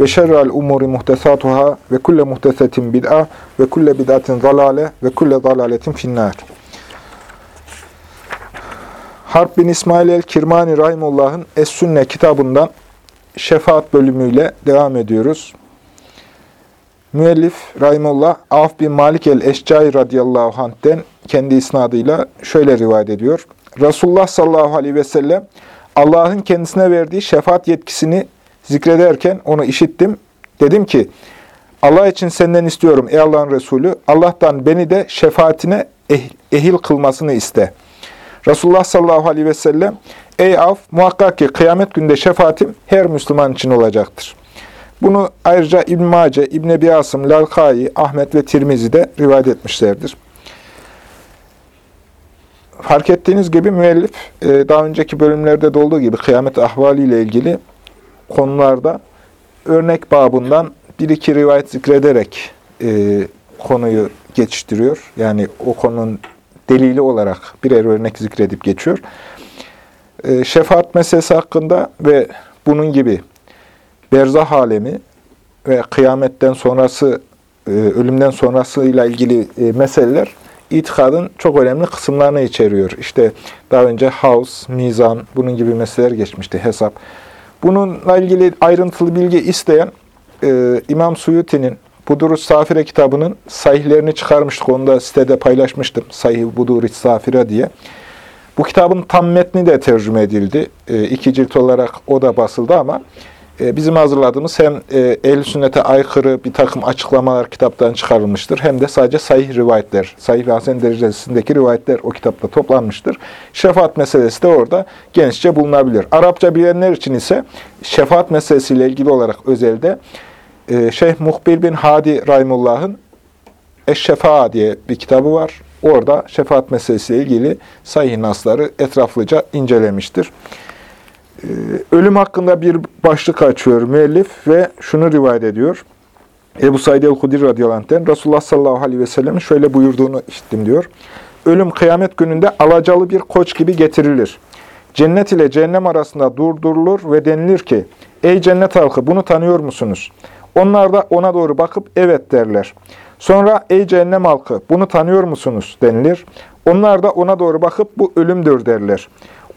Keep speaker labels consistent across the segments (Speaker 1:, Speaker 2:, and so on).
Speaker 1: ve şerrel umuri muhtesatuhâ ve kulle muhtesetin bid'a ve kulle bid'atin zalale ve kulle zalaletin finnâr. Harp bin İsmail el-Kirmani Rahimullah'ın Es-Sünne kitabından şefaat bölümüyle devam ediyoruz. Müellif Rahimullah Avf bin Malik el-Eşcai radıyallahu anh'ten kendi isnadıyla şöyle rivayet ediyor. Resulullah sallallahu aleyhi ve sellem Allah'ın kendisine verdiği şefaat yetkisini zikrederken onu işittim. Dedim ki, Allah için senden istiyorum ey Allah'ın Resulü, Allah'tan beni de şefaatine eh ehil kılmasını iste. Resulullah sallallahu aleyhi ve sellem, ey af, muhakkak ki kıyamet günde şefaatim her Müslüman için olacaktır. Bunu ayrıca İbn-i Mace, İbn-i Ebi Asım, Lalkai, Ahmet ve Tirmizi de rivayet etmişlerdir. Fark ettiğiniz gibi müellif e, daha önceki bölümlerde de olduğu gibi kıyamet ahvaliyle ilgili konularda örnek babından bir iki rivayet zikrederek e, konuyu geçiştiriyor. Yani o konunun delili olarak birer örnek zikredip geçiyor. E, şefaat meselesi hakkında ve bunun gibi berzah alemi ve kıyametten sonrası, e, ölümden sonrasıyla ilgili e, meseleler itikadın çok önemli kısımlarını içeriyor. İşte daha önce havz, mizan, bunun gibi meseleler geçmişti, hesap. Bununla ilgili ayrıntılı bilgi isteyen e, İmam Suyuti'nin Budur-u Safire kitabının sahihlerini çıkarmıştık. Onu da sitede paylaşmıştım. Sahih Budur-u Safire diye. Bu kitabın tam metni de tercüme edildi. E, iki cilt olarak o da basıldı ama bizim hazırladığımız hem e, ehl sünnete aykırı bir takım açıklamalar kitaptan çıkarılmıştır. Hem de sadece sahih rivayetler, sahih ve hasen derecesindeki rivayetler o kitapta toplanmıştır. Şefaat meselesi de orada genişçe bulunabilir. Arapça bilenler için ise şefaat meselesiyle ilgili olarak özelde e, Şeyh Muhbir bin Hadi Rahimullah'ın Eşşefa diye bir kitabı var. Orada şefaat meselesiyle ilgili sahih nasları etraflıca incelemiştir. Ee, ölüm hakkında bir başlık açıyor müellif ve şunu rivayet ediyor. Ebu Said el-Hudri radıyallahu anh'ten Resulullah sallallahu aleyhi ve sellem'in şöyle buyurduğunu işittim diyor. Ölüm kıyamet gününde alacalı bir koç gibi getirilir. Cennet ile cehennem arasında durdurulur ve denilir ki, Ey cennet halkı bunu tanıyor musunuz? Onlar da ona doğru bakıp evet derler. Sonra ey cehennem halkı bunu tanıyor musunuz denilir. Onlar da ona doğru bakıp bu ölümdür derler.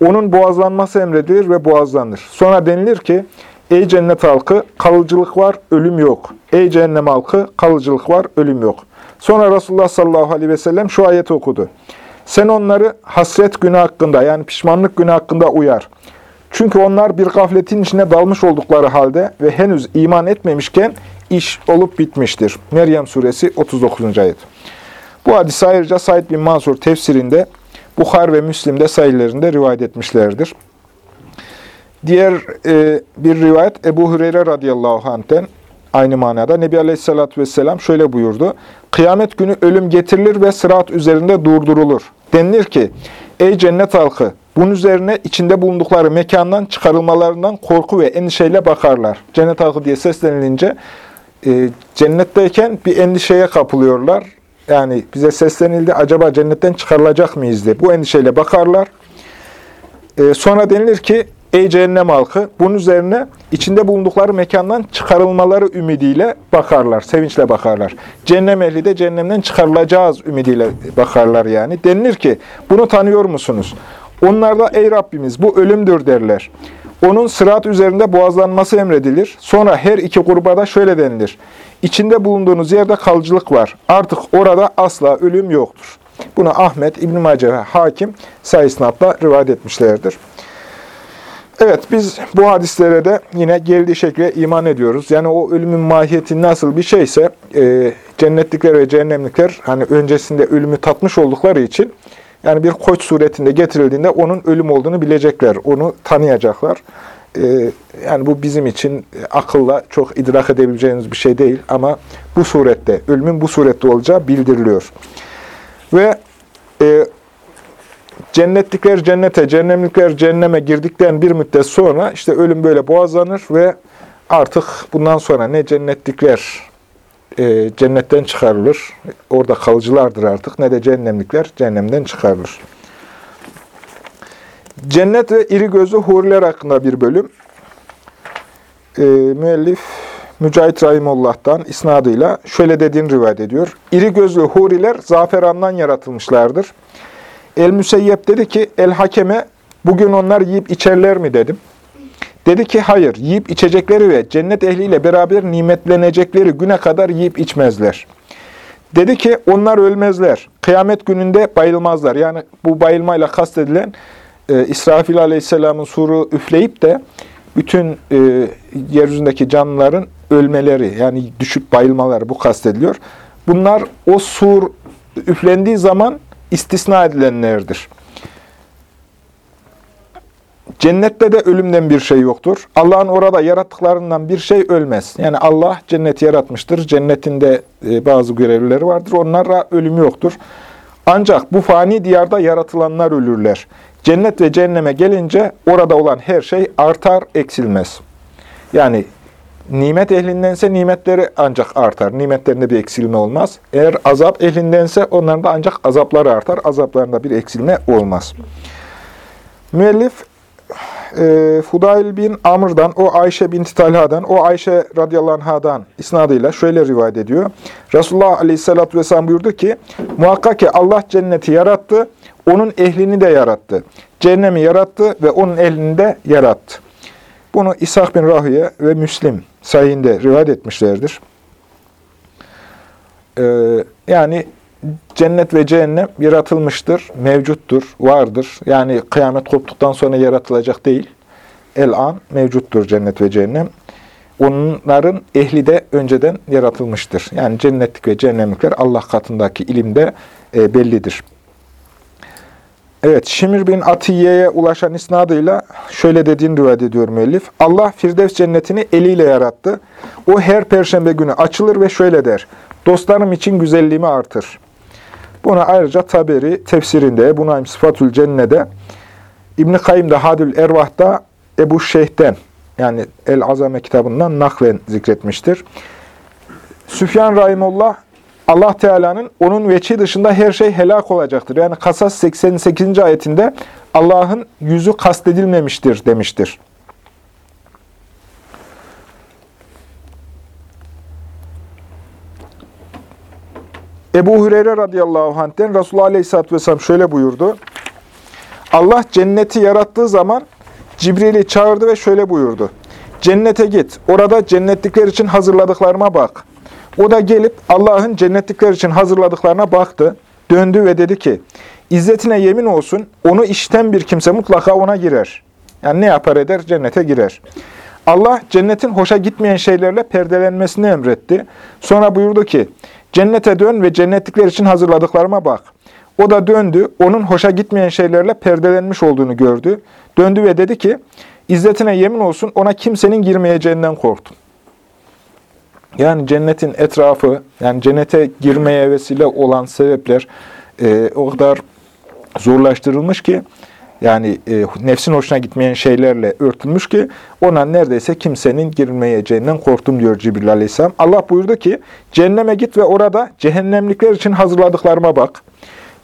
Speaker 1: Onun boğazlanması emredilir ve boğazlanır. Sonra denilir ki, ey cennet halkı kalıcılık var, ölüm yok. Ey cehennem halkı kalıcılık var, ölüm yok. Sonra Resulullah sallallahu aleyhi ve sellem şu ayeti okudu. Sen onları hasret günü hakkında yani pişmanlık günü hakkında uyar. Çünkü onlar bir gafletin içine dalmış oldukları halde ve henüz iman etmemişken iş olup bitmiştir. Meryem suresi 39. ayet. Bu hadisi ayrıca Said bin Mansur tefsirinde Bukhar ve Müslim'de sayılarında rivayet etmişlerdir. Diğer e, bir rivayet Ebu Hureyre radıyallahu anh'ten aynı manada Nebi Aleyhisselatü Vesselam şöyle buyurdu. Kıyamet günü ölüm getirilir ve sırat üzerinde durdurulur. Denilir ki, ey cennet halkı, bunun üzerine içinde bulundukları mekandan çıkarılmalarından korku ve endişeyle bakarlar. Cennet halkı diye seslenilince e, cennetteyken bir endişeye kapılıyorlar. Yani bize seslenildi, acaba cennetten çıkarılacak mıyız diye. Bu endişeyle bakarlar. E, sonra denilir ki, ey cehennem halkı, bunun üzerine içinde bulundukları mekandan çıkarılmaları ümidiyle bakarlar, sevinçle bakarlar. Cehennem ehli de cehennemden çıkarılacağız ümidiyle bakarlar yani. Denilir ki, bunu tanıyor musunuz? Onlar da ey Rabbimiz bu ölümdür derler. Onun sırat üzerinde boğazlanması emredilir. Sonra her iki gruba da şöyle denilir. İçinde bulunduğunuz yerde kalıcılık var. Artık orada asla ölüm yoktur. Bunu Ahmet, İbn-i Hakim sayısınatla rivayet etmişlerdir. Evet, biz bu hadislere de yine geldiği şekilde iman ediyoruz. Yani o ölümün mahiyeti nasıl bir şeyse, e, cennetlikler ve cehennemlikler hani öncesinde ölümü tatmış oldukları için, yani bir koç suretinde getirildiğinde onun ölüm olduğunu bilecekler, onu tanıyacaklar. e, yani bu bizim için akılla çok idrak edebileceğiniz bir şey değil ama bu surette, ölümün bu surette olacağı bildiriliyor. Ve e, cennetlikler cennete, cehennemlikler cehenneme girdikten bir müddet sonra işte ölüm böyle boğazlanır ve artık bundan sonra ne cennetlikler e, cennetten çıkarılır, orada kalıcılardır artık, ne de cehennemlikler cehennemden çıkarılır. Cennet ve iri gözlü huriler hakkında bir bölüm. E, müellif Mücahit Rahimullah'tan isnadıyla şöyle dediğini rivayet ediyor. İri gözlü huriler zaferandan yaratılmışlardır. El-Müseyyep dedi ki, El-Hakeme bugün onlar yiyip içerler mi dedim. Dedi ki hayır, yiyip içecekleri ve cennet ehliyle beraber nimetlenecekleri güne kadar yiyip içmezler. Dedi ki onlar ölmezler. Kıyamet gününde bayılmazlar. Yani bu bayılmayla kastedilen e, İsrafil Aleyhisselam'ın suru üfleyip de bütün e, yeryüzündeki canlıların ölmeleri yani düşüp bayılmaları bu kastediliyor. Bunlar o sur üflendiği zaman istisna edilenlerdir. Cennette de ölümden bir şey yoktur. Allah'ın orada yarattıklarından bir şey ölmez. Yani Allah cenneti yaratmıştır. Cennetinde e, bazı görevlileri vardır. Onlara ölüm yoktur. Ancak bu fani diyarda yaratılanlar ölürler. Cennet ve cehenneme gelince orada olan her şey artar, eksilmez. Yani nimet ehlindense nimetleri ancak artar. Nimetlerinde bir eksilme olmaz. Eğer azap ehlindense onların da ancak azapları artar. Azaplarında bir eksilme olmaz. Müellif e, Fudail bin Amr'dan, o Ayşe bin Talha'dan, o Ayşe radıyallahu anh'dan isnadıyla şöyle rivayet ediyor. Resulullah aleyhissalatü vesselam buyurdu ki, muhakkak ki Allah cenneti yarattı, onun ehlini de yarattı. Cehennemi yarattı ve onun ehlini de yarattı. Bunu İshak bin Rahüye ve Müslim sayinde rivayet etmişlerdir. Ee, yani cennet ve cehennem yaratılmıştır, mevcuttur, vardır. Yani kıyamet koptuktan sonra yaratılacak değil. El-an mevcuttur cennet ve cehennem. Onların ehli de önceden yaratılmıştır. Yani cennetlik ve cehennemlikler Allah katındaki ilimde e, bellidir. Evet, Şimir bin Atiye'ye ulaşan isnadıyla şöyle dediğini rivayet ediyor müellif. Allah Firdevs cennetini eliyle yarattı. O her perşembe günü açılır ve şöyle der. Dostlarım için güzelliğimi artır. Buna ayrıca Taberi tefsirinde, buna Sıfatül Cenne'de, İbn-i Kayyım da Hadül Ervah'da Ebu Şeyh'ten, yani El Azame kitabından naklen zikretmiştir. Süfyan Rahimullah, Allah Teala'nın onun veçi dışında her şey helak olacaktır. Yani Kasas 88. ayetinde Allah'ın yüzü kastedilmemiştir demiştir. Ebu Hureyre radıyallahu anh'ten Resulullah aleyhisselatü vesselam şöyle buyurdu. Allah cenneti yarattığı zaman Cibril'i çağırdı ve şöyle buyurdu. Cennete git, orada cennetlikler için hazırladıklarıma bak. O da gelip Allah'ın cennetlikler için hazırladıklarına baktı. Döndü ve dedi ki, İzzetine yemin olsun, onu işten bir kimse mutlaka ona girer. Yani ne yapar eder? Cennete girer. Allah cennetin hoşa gitmeyen şeylerle perdelenmesini emretti. Sonra buyurdu ki, Cennete dön ve cennetlikler için hazırladıklarıma bak. O da döndü, onun hoşa gitmeyen şeylerle perdelenmiş olduğunu gördü. Döndü ve dedi ki, İzzetine yemin olsun ona kimsenin girmeyeceğinden korktum. Yani cennetin etrafı, yani cennete girmeye vesile olan sebepler e, o kadar zorlaştırılmış ki, yani e, nefsin hoşuna gitmeyen şeylerle örtülmüş ki ona neredeyse kimsenin girmeyeceğinden korktum diyor Cibril Aleyhisselam. Allah buyurdu ki cehenneme git ve orada cehennemlikler için hazırladıklarıma bak.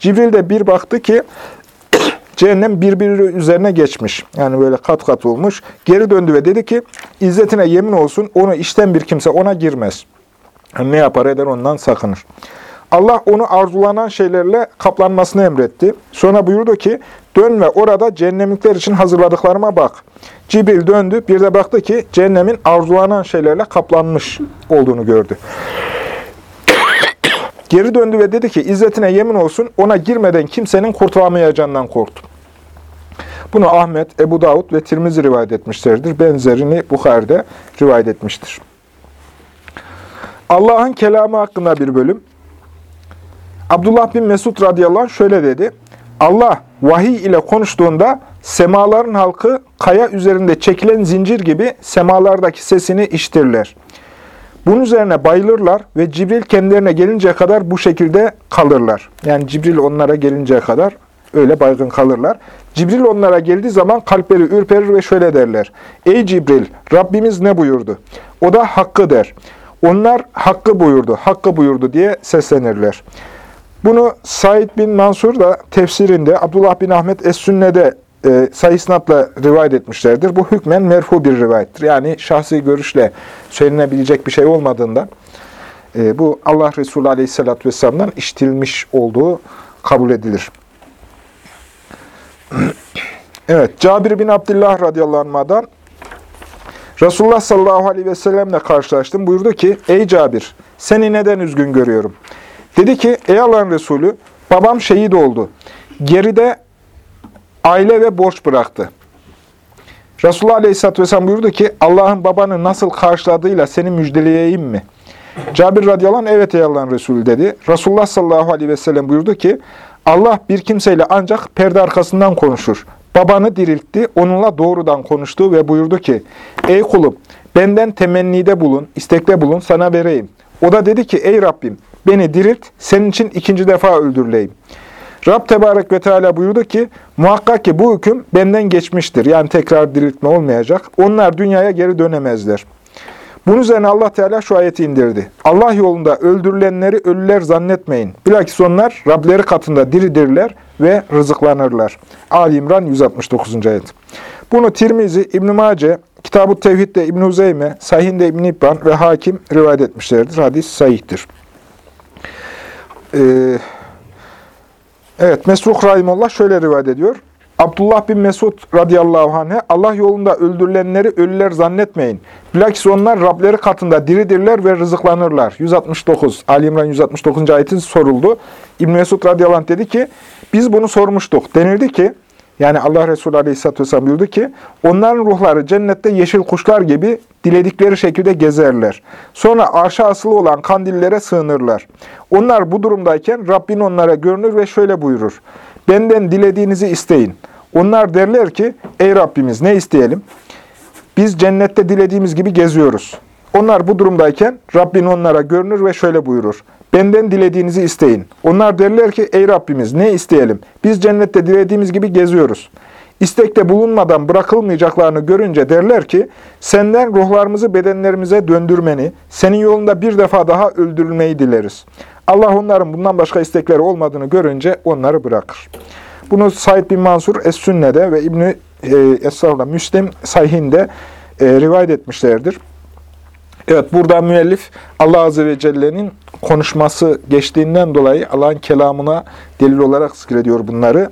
Speaker 1: Cibril de bir baktı ki cehennem birbiri üzerine geçmiş. Yani böyle kat kat olmuş. Geri döndü ve dedi ki İzzetine yemin olsun onu işten bir kimse ona girmez. Ne yapar eder ondan sakınır. Allah onu arzulanan şeylerle kaplanmasını emretti. Sonra buyurdu ki, dön ve orada cehennemlikler için hazırladıklarıma bak. Cibril döndü, bir de baktı ki cehennemin arzulanan şeylerle kaplanmış olduğunu gördü. Geri döndü ve dedi ki, İzzetine yemin olsun, ona girmeden kimsenin kurtulamayacağından korktum. Bunu Ahmet, Ebu Davud ve Tirmizi rivayet etmişlerdir. Benzerini Bukhari'de rivayet etmiştir. Allah'ın kelamı hakkında bir bölüm. Abdullah bin Mesud radıyallahu anh şöyle dedi. Allah vahiy ile konuştuğunda semaların halkı kaya üzerinde çekilen zincir gibi semalardaki sesini iştirler. Bunun üzerine bayılırlar ve Cibril kendilerine gelinceye kadar bu şekilde kalırlar. Yani Cibril onlara gelinceye kadar öyle baygın kalırlar. Cibril onlara geldiği zaman kalpleri ürperir ve şöyle derler. Ey Cibril, Rabbimiz ne buyurdu? O da hakkı der. Onlar hakkı buyurdu, hakkı buyurdu diye seslenirler. Bunu Said bin Mansur da tefsirinde, Abdullah bin Ahmet Es-Sünne'de e, sayısnatla rivayet etmişlerdir. Bu hükmen merfu bir rivayettir. Yani şahsi görüşle söylenebilecek bir şey olmadığından e, bu Allah Resulü Aleyhisselatü Vesselam'dan işitilmiş olduğu kabul edilir. evet, Cabir bin Abdullah radıyallahu anh'dan Resulullah sallallahu aleyhi ve sellemle karşılaştım. Buyurdu ki, ey Cabir, seni neden üzgün görüyorum? Dedi ki, ey Allah'ın Resulü, babam şehit oldu. Geride aile ve borç bıraktı. Resulullah Aleyhisselatü Vesselam buyurdu ki, Allah'ın babanı nasıl karşıladığıyla seni müjdeleyeyim mi? Cabir radıyallahu evet ey Allah'ın Resulü dedi. Resulullah sallallahu aleyhi ve sellem buyurdu ki, Allah bir kimseyle ancak perde arkasından konuşur. Babanı diriltti, onunla doğrudan konuştu ve buyurdu ki, Ey kulum, benden temennide bulun, istekte bulun, sana vereyim. O da dedi ki, ey Rabbim, beni dirilt, senin için ikinci defa öldürüleyim. Rab Tebarek ve Teala buyurdu ki, muhakkak ki bu hüküm benden geçmiştir. Yani tekrar diriltme olmayacak. Onlar dünyaya geri dönemezler. Bunun üzerine Allah Teala şu ayeti indirdi. Allah yolunda öldürülenleri ölüler zannetmeyin. Bilakis onlar Rableri katında diridirler ve rızıklanırlar. Ali İmran 169. ayet. Bunu Tirmizi, İbn-i Mace, Kitab-ı Tevhid'de İbn-i Uzeyme, Sahih'inde İbn-i İbban ve Hakim rivayet etmişlerdir. Hadis sahihtir. Ee, evet, Mesruk Rahimullah şöyle rivayet ediyor. Abdullah bin Mesud radıyallahu anh'e Allah yolunda öldürülenleri ölüler zannetmeyin. Bilakis onlar Rableri katında diridirler ve rızıklanırlar. 169, Ali İmran 169. ayetin soruldu. İbn Mesud radıyallahu anh dedi ki, biz bunu sormuştuk. Denildi ki, yani Allah Resulü Aleyhisselatü Vesselam buyurdu ki, onların ruhları cennette yeşil kuşlar gibi diledikleri şekilde gezerler. Sonra arşa asılı olan kandillere sığınırlar. Onlar bu durumdayken Rabbin onlara görünür ve şöyle buyurur. Benden dilediğinizi isteyin. Onlar derler ki, ey Rabbimiz ne isteyelim? Biz cennette dilediğimiz gibi geziyoruz. Onlar bu durumdayken Rabbin onlara görünür ve şöyle buyurur. Benden dilediğinizi isteyin. Onlar derler ki, ey Rabbimiz ne isteyelim? Biz cennette dilediğimiz gibi geziyoruz. İstekte bulunmadan bırakılmayacaklarını görünce derler ki, senden ruhlarımızı bedenlerimize döndürmeni, senin yolunda bir defa daha öldürülmeyi dileriz. Allah onların bundan başka istekleri olmadığını görünce onları bırakır. Bunu Said bin Mansur Es-Sünne'de ve İbn-i e, Müslim Sayhinde e, rivayet etmişlerdir. Evet burada müellif Allah Azze ve Celle'nin konuşması geçtiğinden dolayı Allah'ın kelamına delil olarak zikrediyor bunları.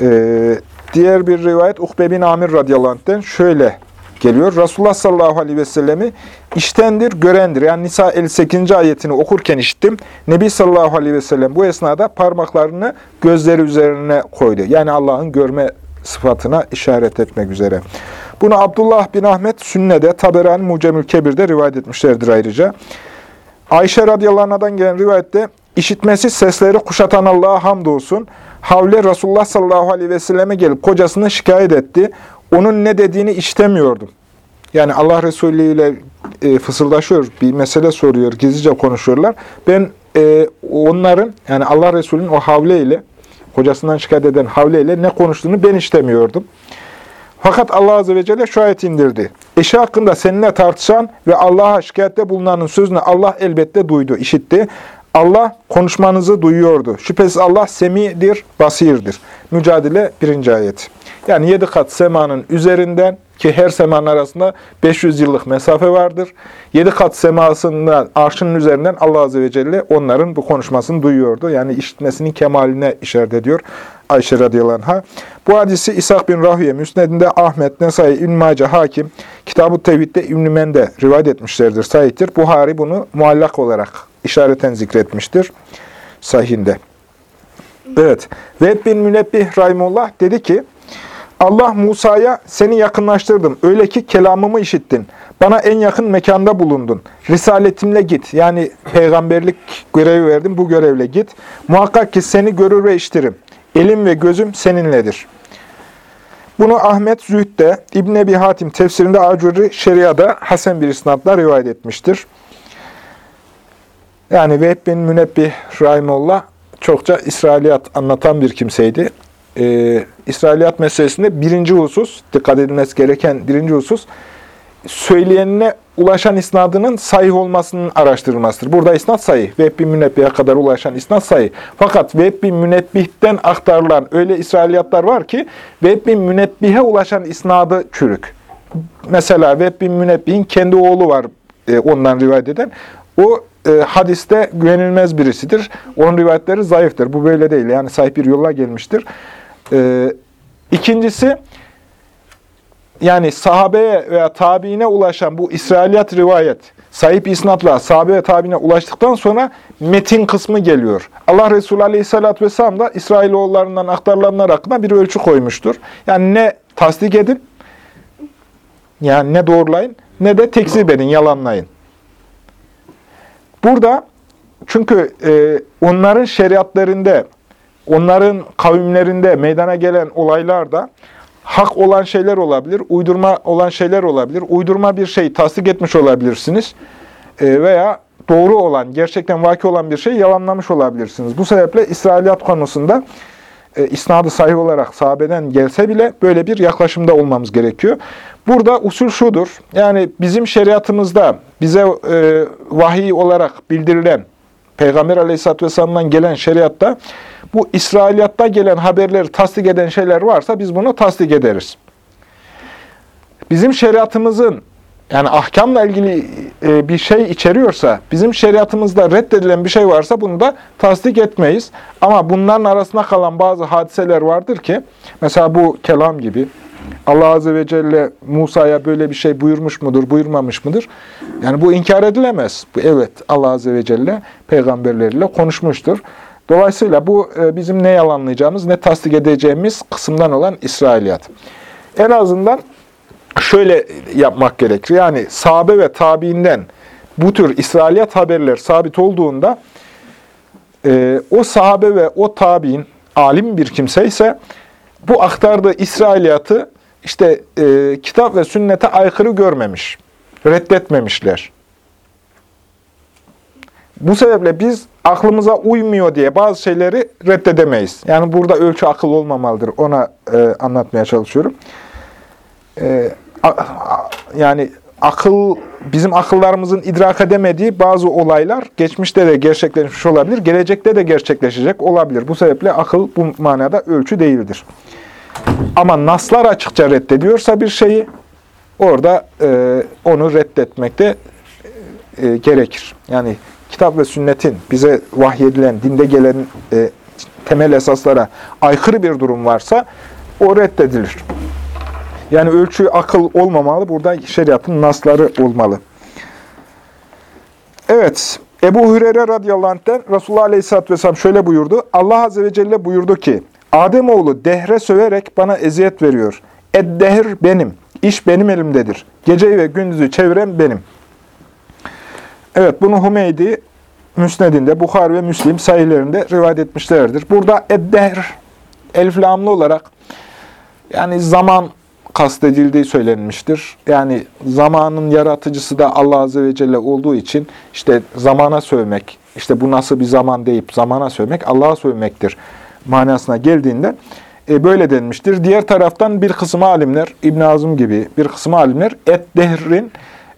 Speaker 1: Ee, diğer bir rivayet Ukbe bin Amir radıyallahu anh'ten şöyle geliyor. Resulullah sallallahu aleyhi ve sellemi iştendir, görendir. Yani Nisa 58. ayetini okurken işittim. Nebi sallallahu aleyhi ve sellem bu esnada parmaklarını gözleri üzerine koydu. Yani Allah'ın görme sıfatına işaret etmek üzere. Bunu Abdullah bin Ahmet Sünne'de, Taberani Mucemül Kebir'de rivayet etmişlerdir ayrıca. Ayşe radıyallahu anh'dan gelen rivayette, işitmesi sesleri kuşatan Allah'a hamdolsun. Havle Resulullah sallallahu aleyhi ve selleme gelip kocasını şikayet etti. Onun ne dediğini iştemiyordum. Yani Allah Resulü ile e, fısıldaşıyor, bir mesele soruyor, gizlice konuşuyorlar. Ben e, onların, yani Allah Resulü'nün o havle ile, kocasından şikayet eden havle ile ne konuştuğunu ben iştemiyordum. Fakat Allah Azze ve Celle şu ayet indirdi. Eşi hakkında seninle tartışan ve Allah'a şikayette bulunanın sözünü Allah elbette duydu, işitti. Allah konuşmanızı duyuyordu. Şüphesiz Allah semidir, basirdir. Mücadele birinci ayet. Yani yedi kat semanın üzerinden ki her semanın arasında 500 yıllık mesafe vardır. Yedi kat semasından, arşının üzerinden Allah Azze ve Celle onların bu konuşmasını duyuyordu. Yani işitmesinin kemaline işaret ediyor Ayşe radıyallahu anh'a. Bu hadisi İshak bin Rahüye, Müsned'inde Ahmet, Nesai, İbn-i Hakim, Kitab-ı Tevhid'de İbn-i Men'de rivayet etmişlerdir, sahihtir. Buhari bunu muallak olarak işareten zikretmiştir sahihinde. Evet. Ve bin Münebbih Rahimullah dedi ki, Allah Musa'ya seni yakınlaştırdım. Öyle ki kelamımı işittin. Bana en yakın mekanda bulundun. Risaletimle git. Yani peygamberlik görevi verdim. Bu görevle git. Muhakkak ki seni görür ve işitirim. Elim ve gözüm seninledir. Bunu Ahmet Zühd'de, İbn Ebi Hatim tefsirinde Acuri Şeria'da Hasan bir isnatla rivayet etmiştir. Yani Vehb bin Münebbih Rahimullah çokça İsrailiyat anlatan bir kimseydi. Ee, İsrailiyat meselesinde birinci husus, dikkat edilmesi gereken birinci husus, söyleyenine ulaşan isnadının sahih olmasının araştırılmasıdır. Burada isnat sahih. Vehb bin Münebbih'e kadar ulaşan isnat sahih. Fakat Vehb bin Münebbih'ten aktarılan öyle İsrailiyatlar var ki Vehb bin Münebbih'e ulaşan isnadı çürük. Mesela Vehb bin Münebbih'in kendi oğlu var e, ondan rivayet eden. O e, hadiste güvenilmez birisidir. Onun rivayetleri zayıftır. Bu böyle değil. Yani sahip bir yolla gelmiştir. E, ikincisi, yani sahabeye veya tabiine ulaşan bu İsrailiyat rivayet, sahip isnatla sahabe ve tabiine ulaştıktan sonra metin kısmı geliyor. Allah Resulü Aleyhisselatü Vesselam da İsrailoğullarından aktarılanlar hakkında bir ölçü koymuştur. Yani ne tasdik edin, yani ne doğrulayın, ne de tekzip edin, yalanlayın. Burada çünkü e, onların şeriatlarında, onların kavimlerinde meydana gelen olaylarda hak olan şeyler olabilir, uydurma olan şeyler olabilir. Uydurma bir şey tasdik etmiş olabilirsiniz e, veya doğru olan, gerçekten vaki olan bir şey yalanlamış olabilirsiniz. Bu sebeple İsrailiyat konusunda e, isnadı sahih olarak sahabeden gelse bile böyle bir yaklaşımda olmamız gerekiyor. Burada usul şudur, yani bizim şeriatımızda bize e, vahiy olarak bildirilen, Peygamber aleyhisselatü vesselam'dan gelen şeriatta bu İsrailiyatta gelen haberleri tasdik eden şeyler varsa biz bunu tasdik ederiz. Bizim şeriatımızın yani ahkamla ilgili e, bir şey içeriyorsa, bizim şeriatımızda reddedilen bir şey varsa bunu da tasdik etmeyiz. Ama bunların arasında kalan bazı hadiseler vardır ki, mesela bu kelam gibi, Allah Azze ve Celle Musa'ya böyle bir şey buyurmuş mudur, buyurmamış mıdır? Yani bu inkar edilemez. Evet, Allah Azze ve Celle peygamberleriyle konuşmuştur. Dolayısıyla bu e, bizim ne yalanlayacağımız, ne tasdik edeceğimiz kısımdan olan İsrailiyat. En azından şöyle yapmak gerekir. Yani sahabe ve tabiinden bu tür İsrailiyat haberler sabit olduğunda e, o sahabe ve o tabiin alim bir kimse ise bu aktardığı İsrailiyatı işte e, kitap ve sünnete aykırı görmemiş, reddetmemişler. Bu sebeple biz aklımıza uymuyor diye bazı şeyleri reddedemeyiz. Yani burada ölçü akıl olmamalıdır. Ona e, anlatmaya çalışıyorum. E, a, a, yani akıl, bizim akıllarımızın idrak edemediği bazı olaylar geçmişte de gerçekleşmiş olabilir, gelecekte de gerçekleşecek olabilir. Bu sebeple akıl bu manada ölçü değildir. Ama naslar açıkça reddediyorsa bir şeyi, orada e, onu reddetmekte e, gerekir. Yani kitap ve sünnetin bize vahyedilen, dinde gelen e, temel esaslara aykırı bir durum varsa o reddedilir. Yani ölçü akıl olmamalı. Burada şeriatın nasları olmalı. Evet. Ebu Hureyre radıyallahu anh'ten Resulullah aleyhisselatü vesselam şöyle buyurdu. Allah azze ve celle buyurdu ki, Ademoğlu dehre söverek bana eziyet veriyor. Eddehir benim. İş benim elimdedir. Geceyi ve gündüzü çeviren benim. Evet, bunu Hümeydi Müsned'inde, Bukhar ve Müslim sayılarında rivayet etmişlerdir. Burada eddehr, elif lamlı olarak yani zaman kastedildiği söylenmiştir. Yani zamanın yaratıcısı da Allah Azze ve Celle olduğu için işte zamana sövmek, işte bu nasıl bir zaman deyip zamana sövmek Allah'a sövmektir manasına geldiğinde e, böyle denmiştir. Diğer taraftan bir kısım alimler, İbn Azim gibi bir kısım alimler et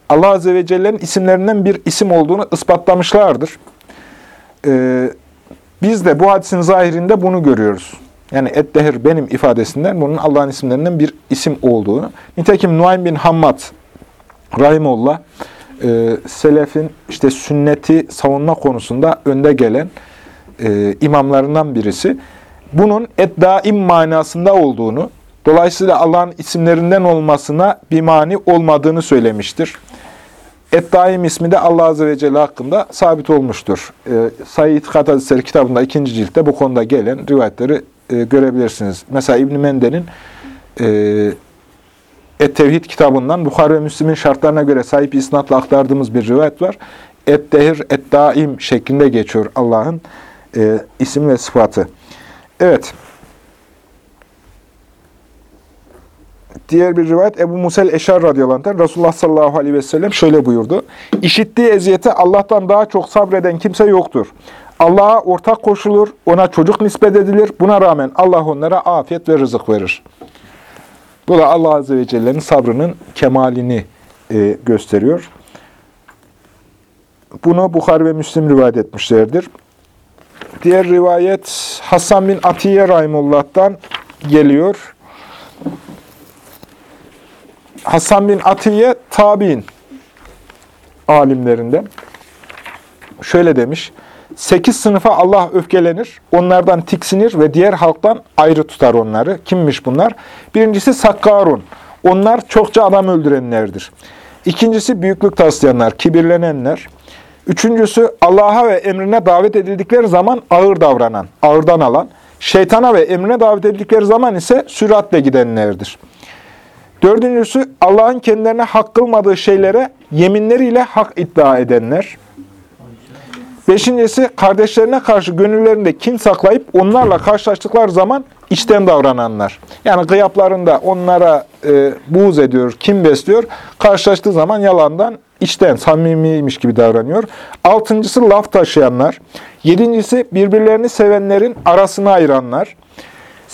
Speaker 1: Allah Azze ve Celle'nin isimlerinden bir isim olduğunu ispatlamışlardır. Ee, biz de bu hadisin zahirinde bunu görüyoruz. Yani Eddehir benim ifadesinden bunun Allah'ın isimlerinden bir isim olduğunu. Nitekim Nuaym bin Hammad Rahimullah e, Selefin işte sünneti savunma konusunda önde gelen e, imamlarından birisi. Bunun eddaim manasında olduğunu, dolayısıyla Allah'ın isimlerinden olmasına bir mani olmadığını söylemiştir. Et-Daim ismi de Allah Azze ve Celle hakkında sabit olmuştur. E, Sayı Hadisleri kitabında ikinci ciltte bu konuda gelen rivayetleri e, görebilirsiniz. Mesela İbn-i Mende'nin e, Et-Tevhid kitabından Bukhara ve Müslim'in şartlarına göre sahip isnatla aktardığımız bir rivayet var. Et-Dehir, şeklinde geçiyor Allah'ın e, isim ve sıfatı. Evet. Diğer bir rivayet Ebu Musel Eşar radıyallahu Resulullah sallallahu aleyhi ve sellem şöyle buyurdu. İşittiği eziyete Allah'tan daha çok sabreden kimse yoktur. Allah'a ortak koşulur, ona çocuk nispet edilir. Buna rağmen Allah onlara afiyet ve rızık verir. Bu da Allah Azze ve Celle'nin sabrının kemalini e, gösteriyor. Bunu Bukhari ve Müslim rivayet etmişlerdir. Diğer rivayet Hasan bin Atiye Rahimullah'tan geliyor. Hasan bin Atiye tabi'in alimlerinden. Şöyle demiş. Sekiz sınıfa Allah öfkelenir, onlardan tiksinir ve diğer halktan ayrı tutar onları. Kimmiş bunlar? Birincisi Sakkarun. Onlar çokça adam öldürenlerdir. İkincisi büyüklük taslayanlar, kibirlenenler. Üçüncüsü Allah'a ve emrine davet edildikleri zaman ağır davranan, ağırdan alan. Şeytana ve emrine davet edildikleri zaman ise süratle gidenlerdir. Dördüncüsü Allah'ın kendilerine hak kılmadığı şeylere yeminleriyle hak iddia edenler. Beşincisi kardeşlerine karşı gönüllerinde kin saklayıp onlarla karşılaştıkları zaman içten davrananlar. Yani gıyaplarında onlara e, buğz ediyor, kim besliyor. Karşılaştığı zaman yalandan içten, samimiymiş gibi davranıyor. Altıncısı laf taşıyanlar. Yedincisi birbirlerini sevenlerin arasına ayıranlar.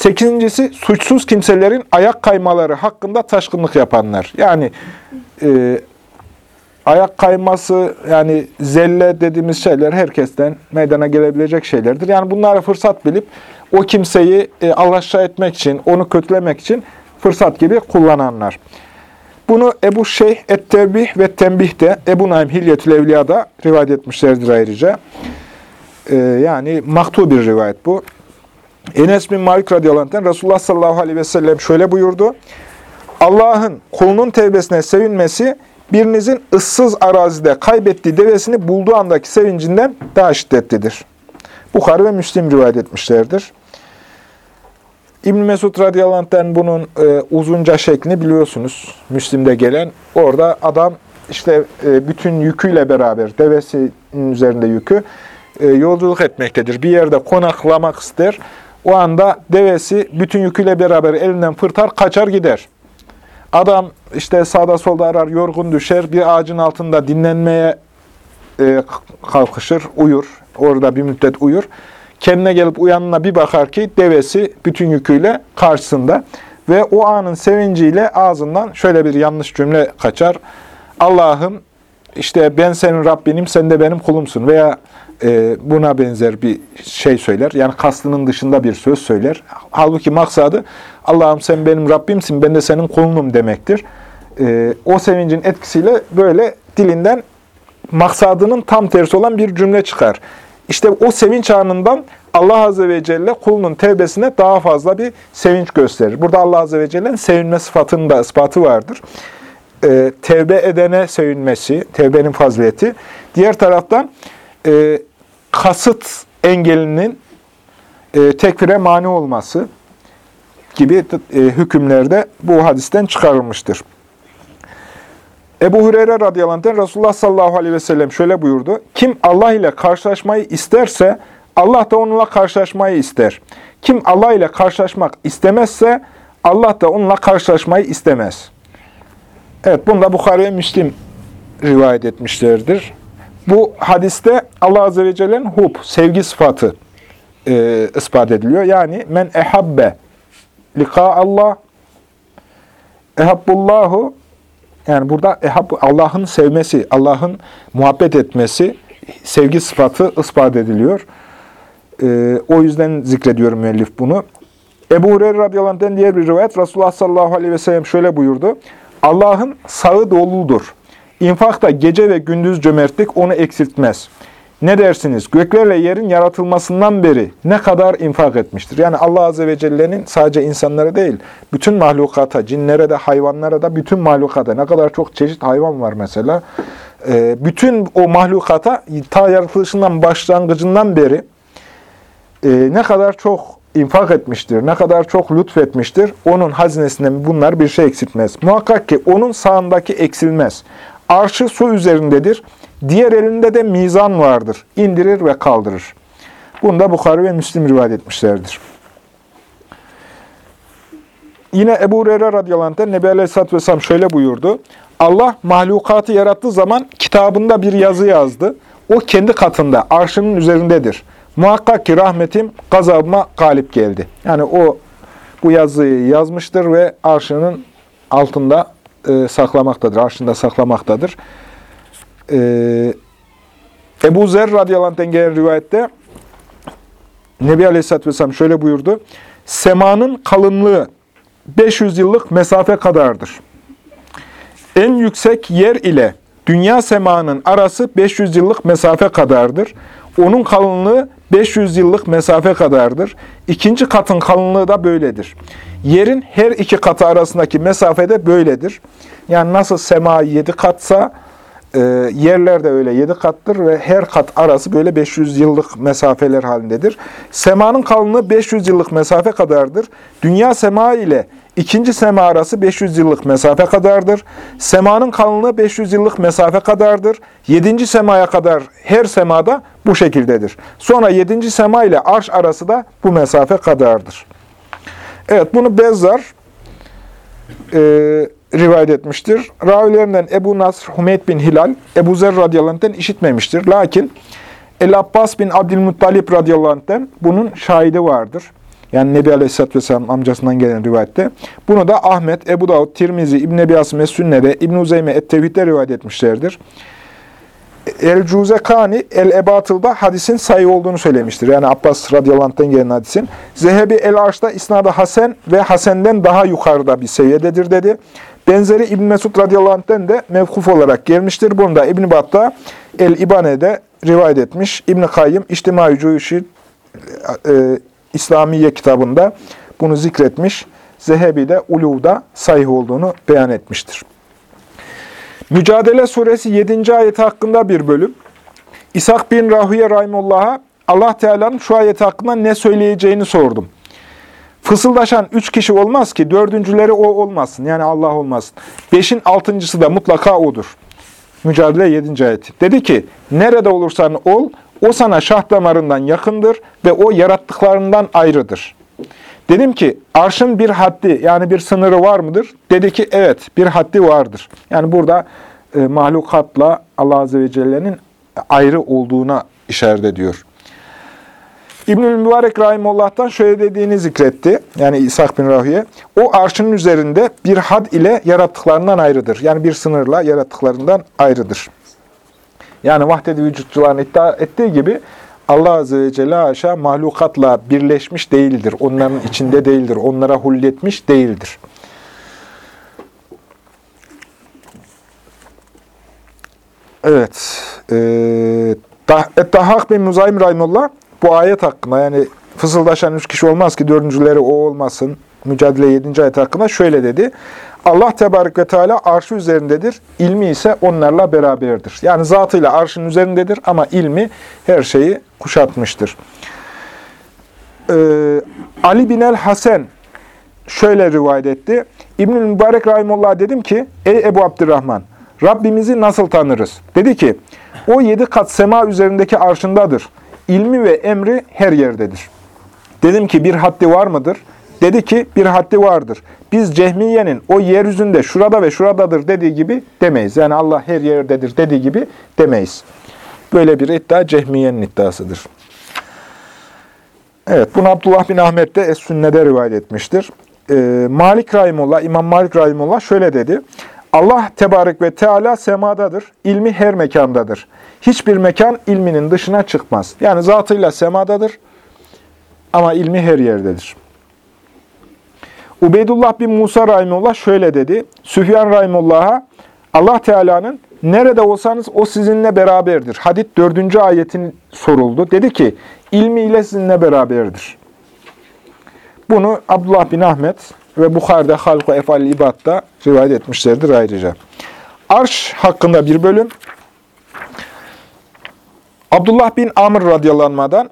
Speaker 1: Sekizincisi suçsuz kimselerin ayak kaymaları hakkında taşkınlık yapanlar. Yani e, ayak kayması yani zelle dediğimiz şeyler herkesten meydana gelebilecek şeylerdir. Yani bunları fırsat bilip o kimseyi e, alaşağı etmek için, onu kötülemek için fırsat gibi kullananlar. Bunu Ebu Şeyh Et-Tevbih ve Tembih'te, Ebu Naim Hilyetül Evliya'da rivayet etmişlerdir ayrıca. Ee, yani maktu bir rivayet bu. Enes bin Malik radıyallahu anh'ten Resulullah sallallahu aleyhi ve sellem şöyle buyurdu. Allah'ın kulunun tevbesine sevinmesi, birinizin ıssız arazide kaybettiği devesini bulduğu andaki sevincinden daha şiddetlidir. Bukhari ve Müslim rivayet etmişlerdir. İbn Mesud radıyallahu anh'ten bunun e, uzunca şeklini biliyorsunuz. Müslim'de gelen. Orada adam işte e, bütün yüküyle beraber, devesinin üzerinde yükü, e, yolculuk etmektedir. Bir yerde konaklamak ister. O anda devesi bütün yüküyle beraber elinden fırtar, kaçar gider. Adam işte sağda solda arar, yorgun düşer, bir ağacın altında dinlenmeye e, kalkışır, uyur. Orada bir müddet uyur. Kendine gelip uyanına bir bakar ki devesi bütün yüküyle karşısında. Ve o anın sevinciyle ağzından şöyle bir yanlış cümle kaçar. Allah'ım işte ben senin Rabbinim, sen de benim kulumsun veya e, buna benzer bir şey söyler. Yani kastının dışında bir söz söyler. Halbuki maksadı Allah'ım sen benim Rabbimsin, ben de senin kulunum demektir. E, o sevincin etkisiyle böyle dilinden maksadının tam tersi olan bir cümle çıkar. İşte o sevinç anından Allah Azze ve Celle kulunun tevbesine daha fazla bir sevinç gösterir. Burada Allah Azze ve Celle'nin sevinme sıfatının da ispatı vardır. Ee, tevbe edene sevinmesi, tevbenin fazileti. Diğer taraftan e, kasıt engelinin e, tekfire mani olması gibi e, hükümlerde bu hadisten çıkarılmıştır. Ebu Hureyre radıyallahu Resulullah sallallahu aleyhi ve sellem şöyle buyurdu. Kim Allah ile karşılaşmayı isterse Allah da onunla karşılaşmayı ister. Kim Allah ile karşılaşmak istemezse Allah da onunla karşılaşmayı istemez. Evet, bunu da Bukhari ve Müslim rivayet etmişlerdir. Bu hadiste Allah Azze ve Celle'nin hub, sevgi sıfatı e, ispat ediliyor. Yani men ehabbe lika Allah ehabbullahu yani burada Allah'ın sevmesi, Allah'ın muhabbet etmesi, sevgi sıfatı ispat ediliyor. Ee, o yüzden zikrediyorum müellif bunu. Ebu Hureyre radıyallahu anh'den diğer bir rivayet, Resulullah sallallahu aleyhi ve sellem şöyle buyurdu. Allah'ın sağı doludur. İnfakta gece ve gündüz cömertlik onu eksiltmez. Ne dersiniz? Göklerle yerin yaratılmasından beri ne kadar infak etmiştir? Yani Allah Azze ve Celle'nin sadece insanlara değil, bütün mahlukata, cinlere de, hayvanlara da, bütün mahlukata, ne kadar çok çeşit hayvan var mesela. Ee, bütün o mahlukata, ta yaratılışından başlangıcından beri e, ne kadar çok infak etmiştir, ne kadar çok lütfetmiştir, onun hazinesinden bunlar bir şey eksiltmez. Muhakkak ki onun sağındaki eksilmez. Arşı su üzerindedir. Diğer elinde de mizan vardır. İndirir ve kaldırır. Bunu da Bukhari ve Müslim rivayet etmişlerdir. Yine Ebu Hureyre radıyallahu anh'ten Nebi Aleyhisselatü Vesselam şöyle buyurdu. Allah mahlukatı yarattığı zaman kitabında bir yazı yazdı. O kendi katında, arşının üzerindedir. Muhakkak ki rahmetim gazabıma galip geldi. Yani o bu yazıyı yazmıştır ve arşının altında e, saklamaktadır, arşında saklamaktadır. E, Ebu Zer radıyallahu gelen rivayette Nebi Aleyhisselatü Vesselam şöyle buyurdu. Semanın kalınlığı 500 yıllık mesafe kadardır. En yüksek yer ile dünya semanın arası 500 yıllık mesafe kadardır. Onun kalınlığı 500 yıllık mesafe kadardır. İkinci katın kalınlığı da böyledir. Yerin her iki katı arasındaki mesafe de böyledir. Yani nasıl sema 7 katsa e, yerler de öyle 7 kattır ve her kat arası böyle 500 yıllık mesafeler halindedir. Semanın kalınlığı 500 yıllık mesafe kadardır. Dünya sema ile ikinci sema arası 500 yıllık mesafe kadardır. Semanın kalınlığı 500 yıllık mesafe kadardır. Yedinci semaya kadar her semada bu şekildedir. Sonra yedinci sema ile arş arası da bu mesafe kadardır. Evet bunu Bezzar e, rivayet etmiştir. Ravilerinden Ebu Nasr Hümeyd bin Hilal, Ebu Zer radıyallahu işitmemiştir. Lakin El-Abbas bin Abdülmuttalip radıyallahu bunun şahidi vardır. Yani Nebi Aleyhisselatü Vesselam amcasından gelen rivayette. Bunu da Ahmet, Ebu Davud, Tirmizi, İbn-i Ebi Asım Es-Sünne'de, İbn-i Uzeyme Et-Tevhid'de rivayet etmişlerdir. El-Cuzekani, El-Ebatıl'da hadisin sayı olduğunu söylemiştir. Yani Abbas radıyallahu gelen hadisin. Zehebi El-Arş'ta isnadı Hasen ve Hasen'den daha yukarıda bir seviyededir dedi. Benzeri İbn Mesud radıyallahu de mevkuf olarak gelmiştir. Bunu da İbn Battah El-İbane'de rivayet etmiş. İbn Kayyım İçtimai Cuyuşi e, İslamiye kitabında bunu zikretmiş. Zehebi de Uluv'da sahih olduğunu beyan etmiştir. Mücadele suresi 7. ayet hakkında bir bölüm. İshak bin Rahüye Rahimullah'a Allah Teala'nın şu ayet hakkında ne söyleyeceğini sordum. Fısıldaşan üç kişi olmaz ki, dördüncüleri o olmasın. Yani Allah olmasın. Beşin altıncısı da mutlaka odur. Mücadele 7. ayet. Dedi ki, nerede olursan ol, o sana şah damarından yakındır ve o yarattıklarından ayrıdır. Dedim ki, arşın bir haddi, yani bir sınırı var mıdır? Dedi ki, evet, bir haddi vardır. Yani burada e, mahlukatla Allah Azze ve Celle'nin ayrı olduğuna işaret ediyor. İbnül Mübarek Rahimullah'tan şöyle dediğini zikretti. Yani İshak bin Rahüye. O arşının üzerinde bir had ile yarattıklarından ayrıdır. Yani bir sınırla yarattıklarından ayrıdır. Yani vahdedi vücutçuların iddia ettiği gibi Allah Azze ve Celle aşağı mahlukatla birleşmiş değildir. Onların içinde değildir. Onlara hulletmiş değildir. Evet. Ee, Dahhak bin Muzayim Rahimullah bu ayet hakkında yani fısıldaşan üç kişi olmaz ki dördüncüleri o olmasın. Mücadele 7. ayet hakkında şöyle dedi. Allah Tebarek ve Teala arşı üzerindedir. İlmi ise onlarla beraberdir. Yani zatıyla arşın üzerindedir ama ilmi her şeyi kuşatmıştır. Ee, Ali bin el-Hasen şöyle rivayet etti. İbnül Mübarek Rahimullah dedim ki, ey Ebu Abdurrahman, Rabbimizi nasıl tanırız? Dedi ki, o yedi kat sema üzerindeki arşındadır. İlmi ve emri her yerdedir. Dedim ki bir haddi var mıdır? Dedi ki bir haddi vardır. Biz Cehmiye'nin o yeryüzünde şurada ve şuradadır dediği gibi demeyiz. Yani Allah her yerdedir dediği gibi demeyiz. Böyle bir iddia Cehmiye'nin iddiasıdır. Evet, bunu Abdullah bin Ahmet de Es-Sünne'de rivayet etmiştir. Ee, Malik Rahimullah, İmam Malik Rahimullah şöyle dedi. Allah Tebarek ve Teala semadadır, ilmi her mekandadır. Hiçbir mekan ilminin dışına çıkmaz. Yani zatıyla semadadır ama ilmi her yerdedir. Ubeydullah bin Musa Rahimullah şöyle dedi. Süfyan Rahimullah'a Allah Teala'nın nerede olsanız o sizinle beraberdir. Hadid 4. ayetin soruldu. Dedi ki ilmiyle sizinle beraberdir. Bunu Abdullah bin Ahmet ve Bukhari'de Halk-ı Efal İbad'da rivayet etmişlerdir ayrıca. Arş hakkında bir bölüm. Abdullah bin Amr radyalanmadan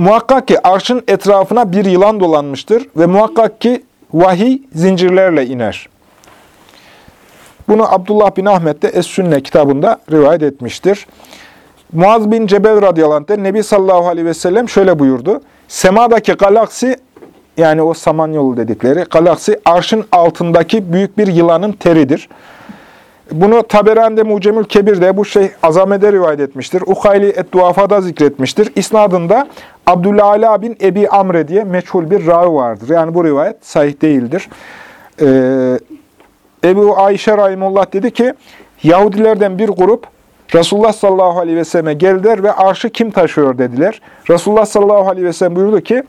Speaker 1: muhakkak ki arşın etrafına bir yılan dolanmıştır ve muhakkak ki vahiy zincirlerle iner. Bunu Abdullah bin Ahmet de Es-Sünne kitabında rivayet etmiştir. Muaz bin Cebel radıyallahu anh Nebi sallallahu aleyhi ve sellem şöyle buyurdu. Semadaki galaksi yani o samanyolu dedikleri galaksi arşın altındaki büyük bir yılanın teridir. Bunu Taberani'de Mucemül Kebir'de bu şey Azame'de rivayet etmiştir. Ukayli Et-Duafa'da zikretmiştir. İsnadında Abdülala bin Ebi Amre diye meçhul bir ravi vardır. Yani bu rivayet sahih değildir. Ee, Ebu Ayşe Rahimullah dedi ki, Yahudilerden bir grup Resulullah sallallahu aleyhi ve selleme geldiler ve arşı kim taşıyor dediler. Resulullah sallallahu aleyhi ve sellem buyurdu ki,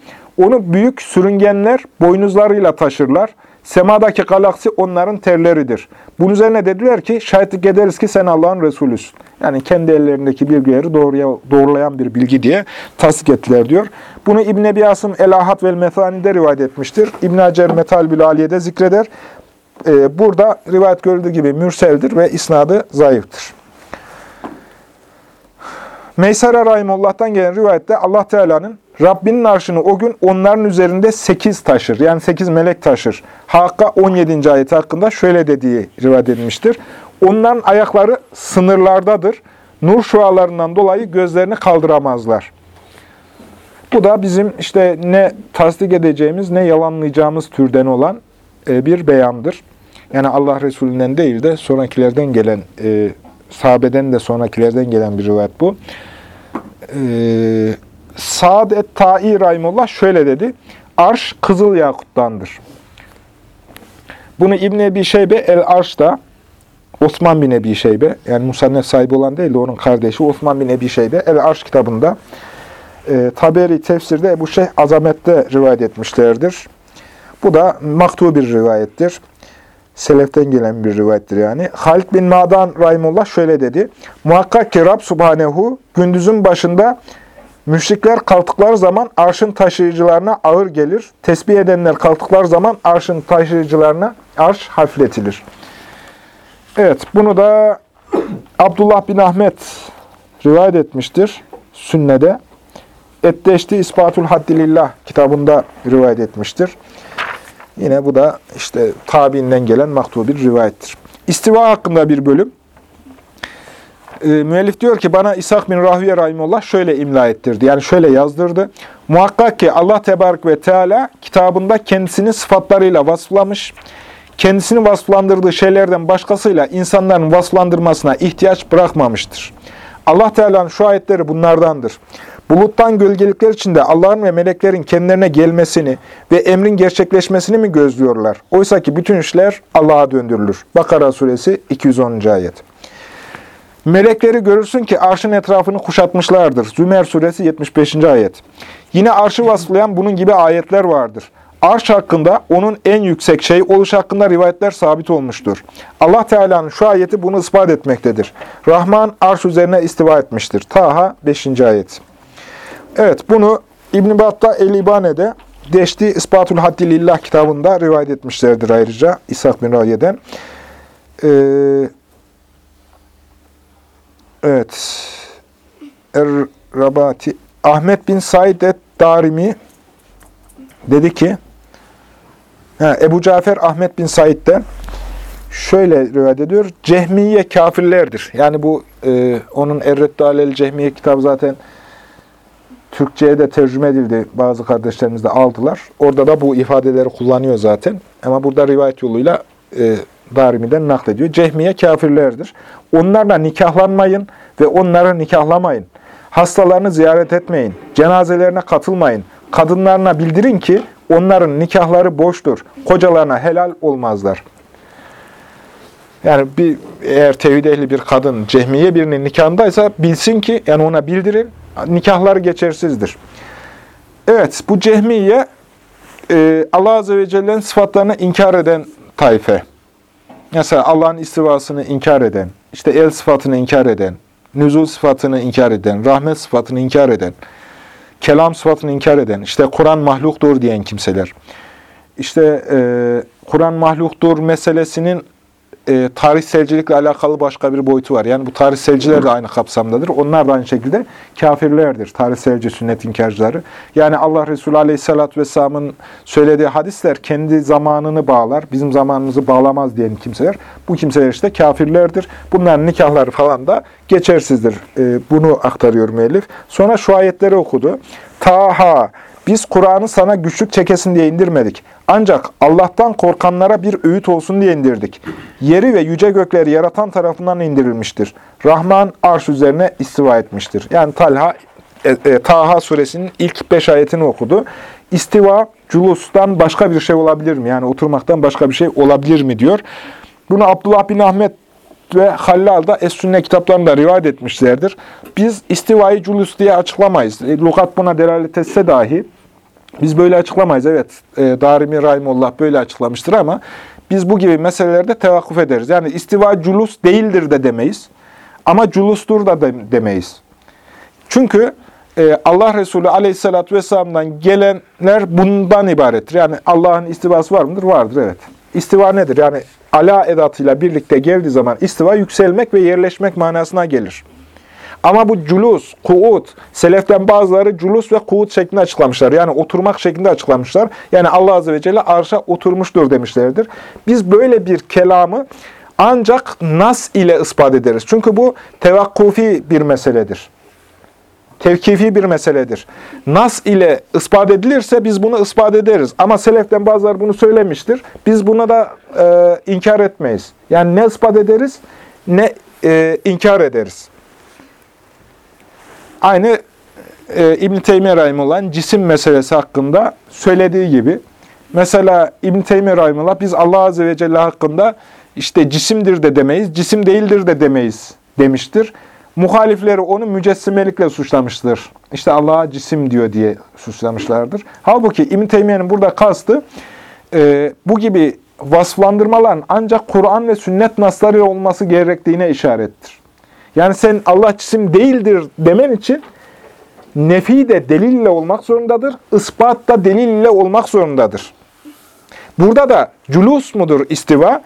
Speaker 1: onu büyük sürüngenler boynuzlarıyla taşırlar. Semadaki galaksi onların terleridir. Bunun üzerine dediler ki, şahitlik ederiz ki sen Allah'ın Resulüsün. Yani kendi ellerindeki bilgileri doğruya, doğrulayan bir bilgi diye tasdik ettiler diyor. Bunu İbn Ebi Asım El-Ahad vel Methani'de rivayet etmiştir. İbn Hacer Metal Aliye'de zikreder. Ee, burada rivayet görüldüğü gibi mürseldir ve isnadı zayıftır. Meysara Rahimullah'tan gelen rivayette Allah Teala'nın Rabbinin arşını o gün onların üzerinde sekiz taşır. Yani sekiz melek taşır. Hakka 17. ayet hakkında şöyle dediği rivayet edilmiştir. Onların ayakları sınırlardadır. Nur şualarından dolayı gözlerini kaldıramazlar. Bu da bizim işte ne tasdik edeceğimiz ne yalanlayacağımız türden olan e, bir beyandır. Yani Allah Resulü'nden değil de sonrakilerden gelen, e, sahabeden de sonrakilerden gelen bir rivayet bu. E, Sa'd et-Ta'i Rahimullah şöyle dedi. Arş kızıl yakuttandır. Bunu İbn Ebi Şeybe el-Arş'ta Osman bin Ebi Şeybe, yani Musannef sahibi olan değil de onun kardeşi Osman bin Ebi Şeybe el-Arş kitabında e, Taberi tefsirde Ebu Şeyh Azamet'te rivayet etmişlerdir. Bu da maktu bir rivayettir. Seleften gelen bir rivayettir yani. Halid bin Madan Rahimullah şöyle dedi. Muhakkak ki Rab Subhanehu gündüzün başında müşrikler kalktıkları zaman arşın taşıyıcılarına ağır gelir. Tesbih edenler kalktıkları zaman arşın taşıyıcılarına arş hafifletilir. Evet bunu da Abdullah bin Ahmet rivayet etmiştir sünnede. Etteşti İspatul Haddilillah kitabında rivayet etmiştir. Yine bu da işte tabiinden gelen maktu bir rivayettir. İstiva hakkında bir bölüm. E, müellif diyor ki bana İshak bin Rahüye Rahimullah şöyle imla ettirdi. Yani şöyle yazdırdı. Muhakkak ki Allah Tebarek ve Teala kitabında kendisini sıfatlarıyla vasıflamış, kendisini vasıflandırdığı şeylerden başkasıyla insanların vasıflandırmasına ihtiyaç bırakmamıştır. Allah Teala'nın şu ayetleri bunlardandır. Buluttan gölgelikler içinde Allah'ın ve meleklerin kendilerine gelmesini ve emrin gerçekleşmesini mi gözlüyorlar? Oysa ki bütün işler Allah'a döndürülür. Bakara suresi 210. ayet. Melekleri görürsün ki arşın etrafını kuşatmışlardır. Zümer suresi 75. ayet. Yine arşı vasflayan bunun gibi ayetler vardır. Arş hakkında onun en yüksek şey oluş hakkında rivayetler sabit olmuştur. Allah Teala'nın şu ayeti bunu ispat etmektedir. Rahman arş üzerine istiva etmiştir. Taha 5. ayet. Evet bunu İbn-i Battah El-İbane'de Deşti İspatul Haddi Lillah kitabında rivayet etmişlerdir ayrıca İshak bin Rahiye'den. Ee, evet. Er-Rabati Ahmet bin Said et-Darimi dedi ki ha, Ebu Cafer Ahmet bin Said'den şöyle rivayet ediyor. Cehmiye kafirlerdir. Yani bu e, onun Erreddü Alel Cehmiye kitabı zaten Türkçe'ye de tercüme edildi. Bazı kardeşlerimiz de aldılar. Orada da bu ifadeleri kullanıyor zaten. Ama burada rivayet yoluyla e, Darimi'den naklediyor. Cehmiye kafirlerdir. Onlarla nikahlanmayın ve onları nikahlamayın. Hastalarını ziyaret etmeyin. Cenazelerine katılmayın. Kadınlarına bildirin ki onların nikahları boştur. Kocalarına helal olmazlar. Yani bir eğer tevhid ehli bir kadın cehmiye birinin nikahındaysa bilsin ki yani ona bildirin nikahları geçersizdir. Evet, bu cehmiye e, Allah Azze ve Celle'nin sıfatlarını inkar eden tayfe. Mesela Allah'ın istivasını inkar eden, işte el sıfatını inkar eden, nüzul sıfatını inkar eden, rahmet sıfatını inkar eden, kelam sıfatını inkar eden, işte Kur'an mahluktur diyen kimseler. İşte e, Kur'an mahluktur meselesinin e, tarihselcilikle alakalı başka bir boyutu var. Yani bu tarihselciler de aynı kapsamdadır. Onlar da aynı şekilde kafirlerdir. Tarihselci sünnet inkarcıları. Yani Allah Resulü Aleyhisselatü Vesselam'ın söylediği hadisler kendi zamanını bağlar. Bizim zamanımızı bağlamaz diyen kimseler. Bu kimseler işte kafirlerdir. Bunların nikahları falan da geçersizdir. E, bunu aktarıyor müellif. Sonra şu ayetleri okudu. Taha Biz Kur'an'ı sana güçlük çekesin diye indirmedik. Ancak Allah'tan korkanlara bir öğüt olsun diye indirdik. Yeri ve yüce gökleri yaratan tarafından indirilmiştir. Rahman arş üzerine istiva etmiştir. Yani Talha, e, e, Taha suresinin ilk beş ayetini okudu. İstiva, culustan başka bir şey olabilir mi? Yani oturmaktan başka bir şey olabilir mi diyor. Bunu Abdullah bin Ahmet ve Hallal da Es-Sünne kitaplarında rivayet etmişlerdir. Biz istivayı culus diye açıklamayız. E, Lukat buna delalet etse dahi biz böyle açıklamayız. Evet, e, Darimi Rahimullah böyle açıklamıştır ama biz bu gibi meselelerde tevakkuf ederiz. Yani istiva culus değildir de demeyiz. Ama culustur da demeyiz. Çünkü e, Allah Resulü Aleyhisselatü Vesselam'dan gelenler bundan ibarettir. Yani Allah'ın istivası var mıdır? Vardır, evet. İstiva nedir? Yani ala edatıyla birlikte geldiği zaman istiva yükselmek ve yerleşmek manasına gelir. Ama bu culus, kuut, seleften bazıları culus ve kuut şeklinde açıklamışlar. Yani oturmak şeklinde açıklamışlar. Yani Allah Azze ve Celle arşa oturmuştur demişlerdir. Biz böyle bir kelamı ancak nas ile ispat ederiz. Çünkü bu tevakkufi bir meseledir tevkifi bir meseledir. Nas ile ispat edilirse biz bunu ispat ederiz. Ama seleften bazıları bunu söylemiştir. Biz buna da e, inkar etmeyiz. Yani ne ispat ederiz ne e, inkar ederiz. Aynı e, İbn-i Teymiye Rahimullah cisim meselesi hakkında söylediği gibi. Mesela İbn-i Teymiye biz Allah Azze ve Celle hakkında işte cisimdir de demeyiz, cisim değildir de demeyiz demiştir. Muhalifleri onu mücessimelikle suçlamıştır. İşte Allah'a cisim diyor diye suçlamışlardır. Halbuki İbn Teymiye'nin burada kastı e, bu gibi vasıflandırmaların ancak Kur'an ve sünnet nasları olması gerektiğine işarettir. Yani sen Allah cisim değildir demen için nefi de delille olmak zorundadır, ispat da delille olmak zorundadır. Burada da culus mudur istiva?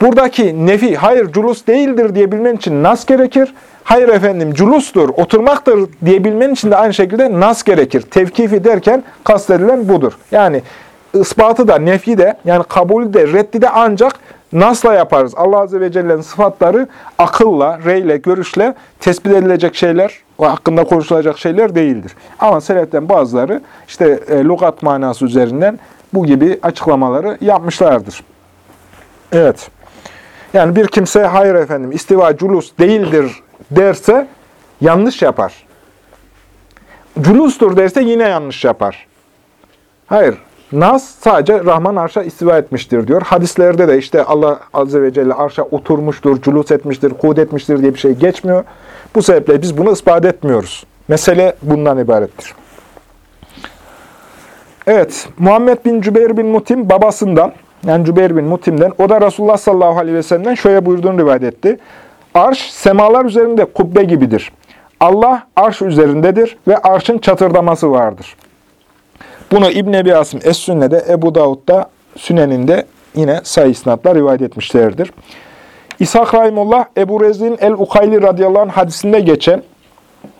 Speaker 1: Buradaki nefi, hayır culus değildir diyebilmen için nas gerekir. Hayır efendim culustur, oturmaktır diyebilmen için de aynı şekilde nas gerekir. Tevkifi derken kastedilen budur. Yani ispatı da, nefi de, yani kabulü de, reddi de ancak nasla yaparız. Allah Azze ve Celle'nin sıfatları akılla, reyle, görüşle tespit edilecek şeyler, o hakkında konuşulacak şeyler değildir. Ama seleften bazıları işte e, lugat manası üzerinden bu gibi açıklamaları yapmışlardır. Evet. Yani bir kimse hayır efendim istiva culus değildir derse yanlış yapar. Culustur derse yine yanlış yapar. Hayır. Nas sadece Rahman arşa istiva etmiştir diyor. Hadislerde de işte Allah Azze ve Celle arşa oturmuştur, culus etmiştir, kud etmiştir diye bir şey geçmiyor. Bu sebeple biz bunu ispat etmiyoruz. Mesele bundan ibarettir. Evet, Muhammed bin Cübeyr bin Mutim babasından, yani Cübeyr bin Mutim'den, o da Resulullah sallallahu aleyhi ve sellem'den şöyle buyurduğunu rivayet etti. Arş semalar üzerinde kubbe gibidir. Allah arş üzerindedir ve arşın çatırdaması vardır. Bunu İbn Ebi Asım Es-Sünne'de, Ebu Davud'da, Sünen'inde yine sayı isnatla rivayet etmişlerdir. İshak Rahimullah, Ebu Rezin el-Ukayli radıyallahu anh hadisinde geçen,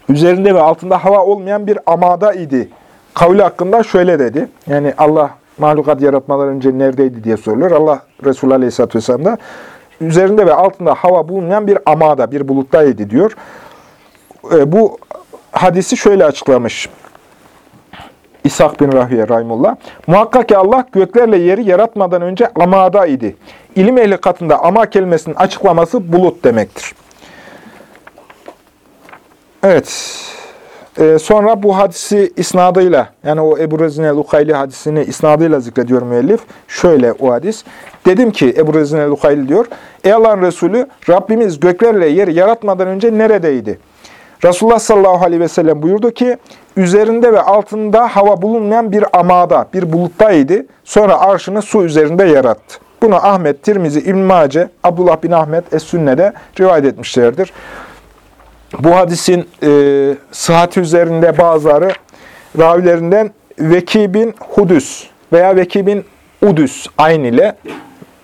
Speaker 1: üzerinde ve altında hava olmayan bir amada idi. Kavli hakkında şöyle dedi. Yani Allah mahlukat yaratmadan önce neredeydi diye soruluyor. Allah Resulü Aleyhisselatü Vesselam üzerinde ve altında hava bulunmayan bir amada, bir buluttaydı diyor. E, bu hadisi şöyle açıklamış. İshak bin Rahüye Rahimullah. Muhakkak ki Allah göklerle yeri yaratmadan önce amada idi. İlim ehli katında ama kelimesinin açıklaması bulut demektir. Evet. Ee, sonra bu hadisi isnadıyla, yani o Ebu Rezine Lukayli hadisini isnadıyla zikrediyor müellif. Şöyle o hadis. Dedim ki Ebu Rezine Lukayli diyor, Ey Allah'ın Resulü, Rabbimiz göklerle yeri yaratmadan önce neredeydi? Resulullah sallallahu aleyhi ve sellem buyurdu ki, üzerinde ve altında hava bulunmayan bir amada, bir buluttaydı. Sonra arşını su üzerinde yarattı. Bunu Ahmet, Tirmizi, İbn Mace, Abdullah bin Ahmet Es-Sünne'de rivayet etmişlerdir. Bu hadisin e, sıhhati üzerinde bazıları ravilerinden Veki bin Hudüs veya Veki bin Udüs aynı ile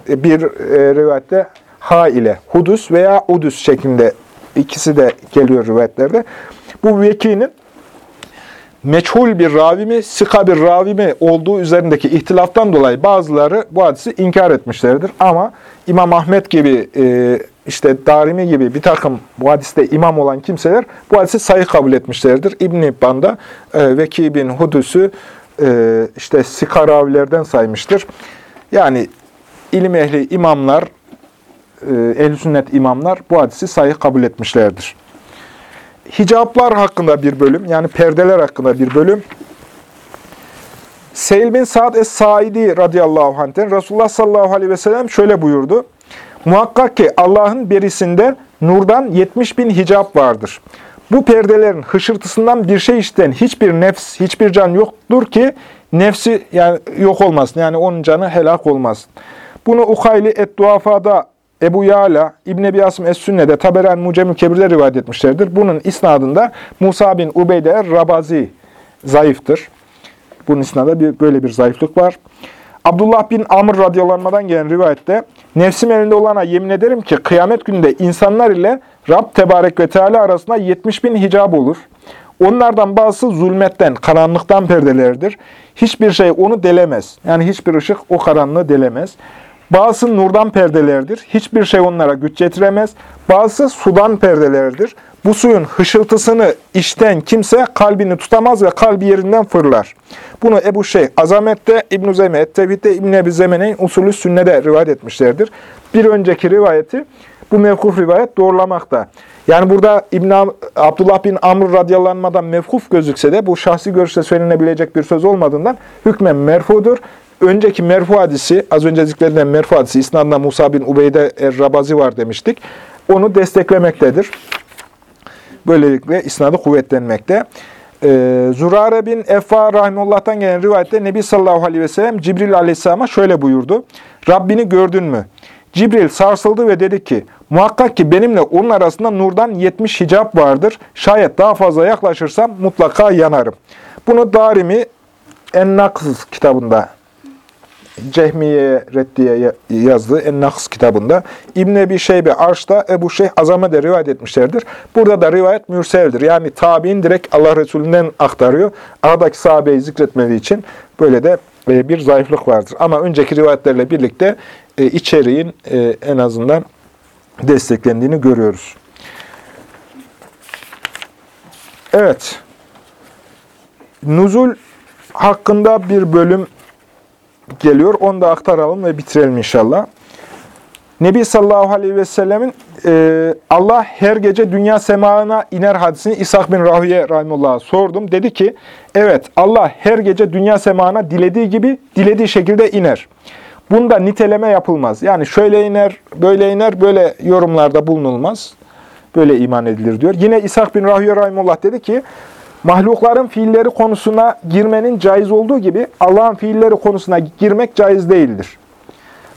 Speaker 1: e, bir e, rivayette ha ile Hudüs veya Udüs şeklinde ikisi de geliyor rivayetlerde. Bu Veki'nin meçhul bir ravi mi, sıka bir ravi mi olduğu üzerindeki ihtilaftan dolayı bazıları bu hadisi inkar etmişlerdir. Ama İmam Ahmet gibi, e, işte Darimi gibi bir takım bu hadiste imam olan kimseler bu hadisi sayı kabul etmişlerdir. İbn-i İbban'da e, Veki bin Hudüs'ü e, işte sikaravilerden saymıştır. Yani ilim ehli imamlar, ehl sünnet imamlar bu hadisi sahih kabul etmişlerdir. Hicaplar hakkında bir bölüm, yani perdeler hakkında bir bölüm. Seyl bin Sa'd es-Saidi radıyallahu anh'ten Resulullah sallallahu aleyhi ve sellem şöyle buyurdu. Muhakkak ki Allah'ın berisinde nurdan 70 bin hicap vardır. Bu perdelerin hışırtısından bir şey işten hiçbir nefs, hiçbir can yoktur ki nefsi yani yok olmasın. Yani onun canı helak olmasın. Bunu Ukayli et-Duafa'da Ebu Yala, İbn Ebi Asım Es-Sünne'de, Taberen Mucemül Kebir'de rivayet etmişlerdir. Bunun isnadında Musa bin Ubeyde er-Rabazi zayıftır. Bunun isnadında bir, böyle bir zayıflık var. Abdullah bin Amr radyalanmadan gelen rivayette, Nefsim elinde olana yemin ederim ki kıyamet gününde insanlar ile Rab Tebarek ve Teala arasında 70 bin hicab olur. Onlardan bazısı zulmetten, karanlıktan perdelerdir. Hiçbir şey onu delemez. Yani hiçbir ışık o karanlığı delemez. Bazısı nurdan perdelerdir. Hiçbir şey onlara güç getiremez. Bazısı sudan perdelerdir. Bu suyun hışıltısını işten kimse kalbini tutamaz ve kalbi yerinden fırlar. Bunu Ebu Şeyh Azamet'te, İbn-i Zeyme, Tevhid'de, İbn-i Ebi Zemene'nin usulü sünnede rivayet etmişlerdir. Bir önceki rivayeti bu mevkuf rivayet doğrulamakta. Yani burada İbn Abdullah bin Amr radyalanmadan mevkuf gözükse de bu şahsi görüşte söylenebilecek bir söz olmadığından hükmen merfudur. Önceki merfu hadisi, az önce zikredilen merfu hadisi, isnadında Musa bin Ubeyde er-Rabazi var demiştik. Onu desteklemektedir. Böylelikle isnadı kuvvetlenmekte. Ee, Zurare bin Effa Rahimullah'tan gelen rivayette Nebi sallallahu aleyhi ve sellem Cibril aleyhisselama şöyle buyurdu. Rabbini gördün mü? Cibril sarsıldı ve dedi ki, muhakkak ki benimle onun arasında nurdan 70 hicap vardır. Şayet daha fazla yaklaşırsam mutlaka yanarım. Bunu Darimi En-Nakız kitabında Cehmiye Reddiye yazdığı En-Naks kitabında İbn Ebi Şeybe Arş'ta Ebu Şeyh Azam'e de rivayet etmişlerdir. Burada da rivayet mürseldir. Yani tabi'in direkt Allah Resulü'nden aktarıyor. Aradaki sahabeyi zikretmediği için böyle de e, bir zayıflık vardır. Ama önceki rivayetlerle birlikte e, içeriğin e, en azından desteklendiğini görüyoruz. Evet. Nuzul hakkında bir bölüm geliyor. Onu da aktaralım ve bitirelim inşallah. Nebi sallallahu aleyhi ve sellemin e, Allah her gece dünya semağına iner hadisini İshak bin Rahüye rahimullah'a sordum. Dedi ki, evet Allah her gece dünya semağına dilediği gibi dilediği şekilde iner. Bunda niteleme yapılmaz. Yani şöyle iner, böyle iner, böyle yorumlarda bulunulmaz. Böyle iman edilir diyor. Yine İshak bin Rahüye rahimullah dedi ki, mahlukların fiilleri konusuna girmenin caiz olduğu gibi Allah'ın fiilleri konusuna girmek caiz değildir.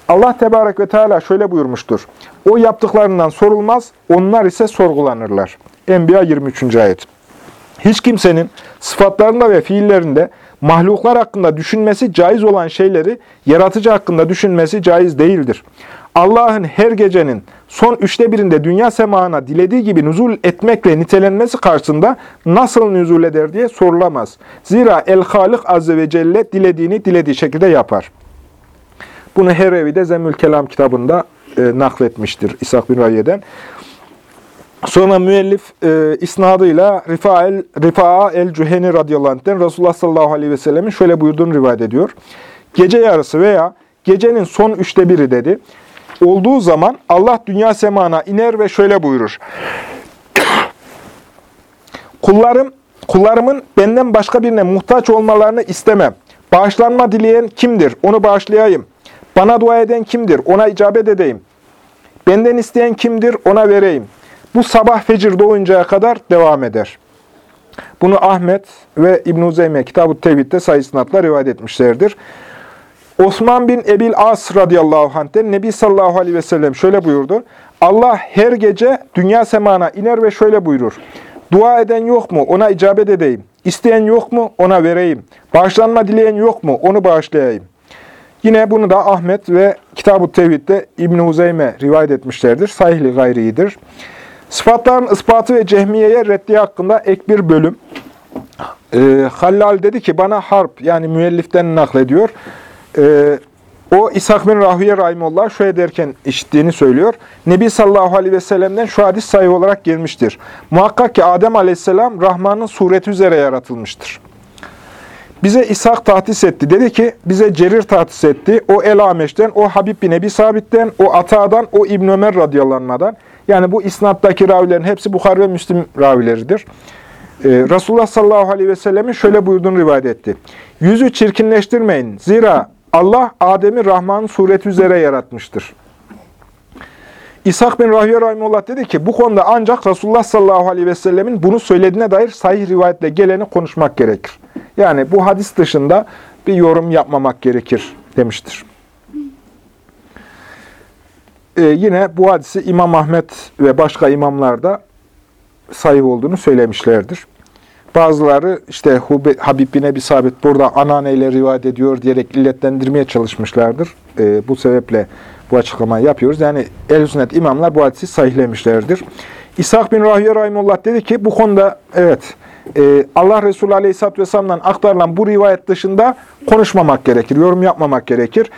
Speaker 1: Allah Tebarek ve Teala şöyle buyurmuştur. O yaptıklarından sorulmaz, onlar ise sorgulanırlar. Enbiya 23. ayet. Hiç kimsenin sıfatlarında ve fiillerinde mahluklar hakkında düşünmesi caiz olan şeyleri yaratıcı hakkında düşünmesi caiz değildir. Allah'ın her gecenin son üçte birinde dünya semağına dilediği gibi nüzul etmekle nitelenmesi karşısında nasıl nüzul eder diye sorulamaz. Zira El-Halik Azze ve Celle dilediğini dilediği şekilde yapar. Bunu Herevi'de Zemül Kelam kitabında e, nakletmiştir İshak bin Raye'den. Sonra müellif e, isnadıyla Rifa'a el, Rifa el-Cüheni radıyallahu anh'ten Resulullah sallallahu aleyhi ve sellemin şöyle buyurduğunu rivayet ediyor. Gece yarısı veya gecenin son üçte biri dedi. Olduğu zaman Allah dünya semana iner ve şöyle buyurur. Kullarım, kullarımın benden başka birine muhtaç olmalarını istemem. Bağışlanma dileyen kimdir? Onu bağışlayayım. Bana dua eden kimdir? Ona icabet edeyim. Benden isteyen kimdir? Ona vereyim. Bu sabah fecir doğuncaya kadar devam eder. Bunu Ahmet ve İbn-i Zeyme Kitab-ı Tevhid'de sayısınatla rivayet etmişlerdir. Osman bin Ebil As radıyallahu anh'ten Nebi sallallahu aleyhi ve sellem şöyle buyurdu. Allah her gece dünya semana iner ve şöyle buyurur. Dua eden yok mu? Ona icabet edeyim. İsteyen yok mu? Ona vereyim. Bağışlanma dileyen yok mu? Onu bağışlayayım. Yine bunu da Ahmet ve Kitab-ı Tevhid'de İbn-i Huzeyme rivayet etmişlerdir. Sahihli gayriyidir. Sıfatların ispatı ve cehmiyeye reddiye hakkında ek bir bölüm. Ee, Hallal dedi ki bana harp yani müelliften naklediyor. Ee, o İshak bin Rahüye Rahimullah şöyle derken işittiğini söylüyor. Nebi sallallahu aleyhi ve sellem'den şu hadis sayı olarak gelmiştir. Muhakkak ki Adem aleyhisselam Rahman'ın sureti üzere yaratılmıştır. Bize İshak tahtis etti. Dedi ki bize Cerir tahtis etti. O El-Ameş'ten, o Habib bin Ebi Sabit'ten, o Ata'dan, o İbn Ömer radıyallahu Yani bu isnattaki ravilerin hepsi Bukhar ve Müslim ravileridir. Ee, Resulullah sallallahu aleyhi ve sellemin şöyle buyurduğunu rivayet etti. Yüzü çirkinleştirmeyin. Zira Allah Adem'i Rahman'ın sureti üzere yaratmıştır. İshak bin Rahüye Rahimullah dedi ki bu konuda ancak Resulullah sallallahu aleyhi ve sellemin bunu söylediğine dair sahih rivayetle geleni konuşmak gerekir. Yani bu hadis dışında bir yorum yapmamak gerekir demiştir. Ee, yine bu hadisi İmam Ahmet ve başka imamlar da sahih olduğunu söylemişlerdir. Bazıları işte Habib bin Ebi Sabit burada ananeyle rivayet ediyor diyerek illetlendirmeye çalışmışlardır. Ee, bu sebeple bu açıklamayı yapıyoruz. Yani el sünnet imamlar bu hadisi sahihlemişlerdir. İshak bin Rahüye Rahimullah dedi ki bu konuda evet e, Allah Resulü Aleyhisselatü Vesselam'dan aktarılan bu rivayet dışında konuşmamak gerekir, yorum yapmamak gerekir.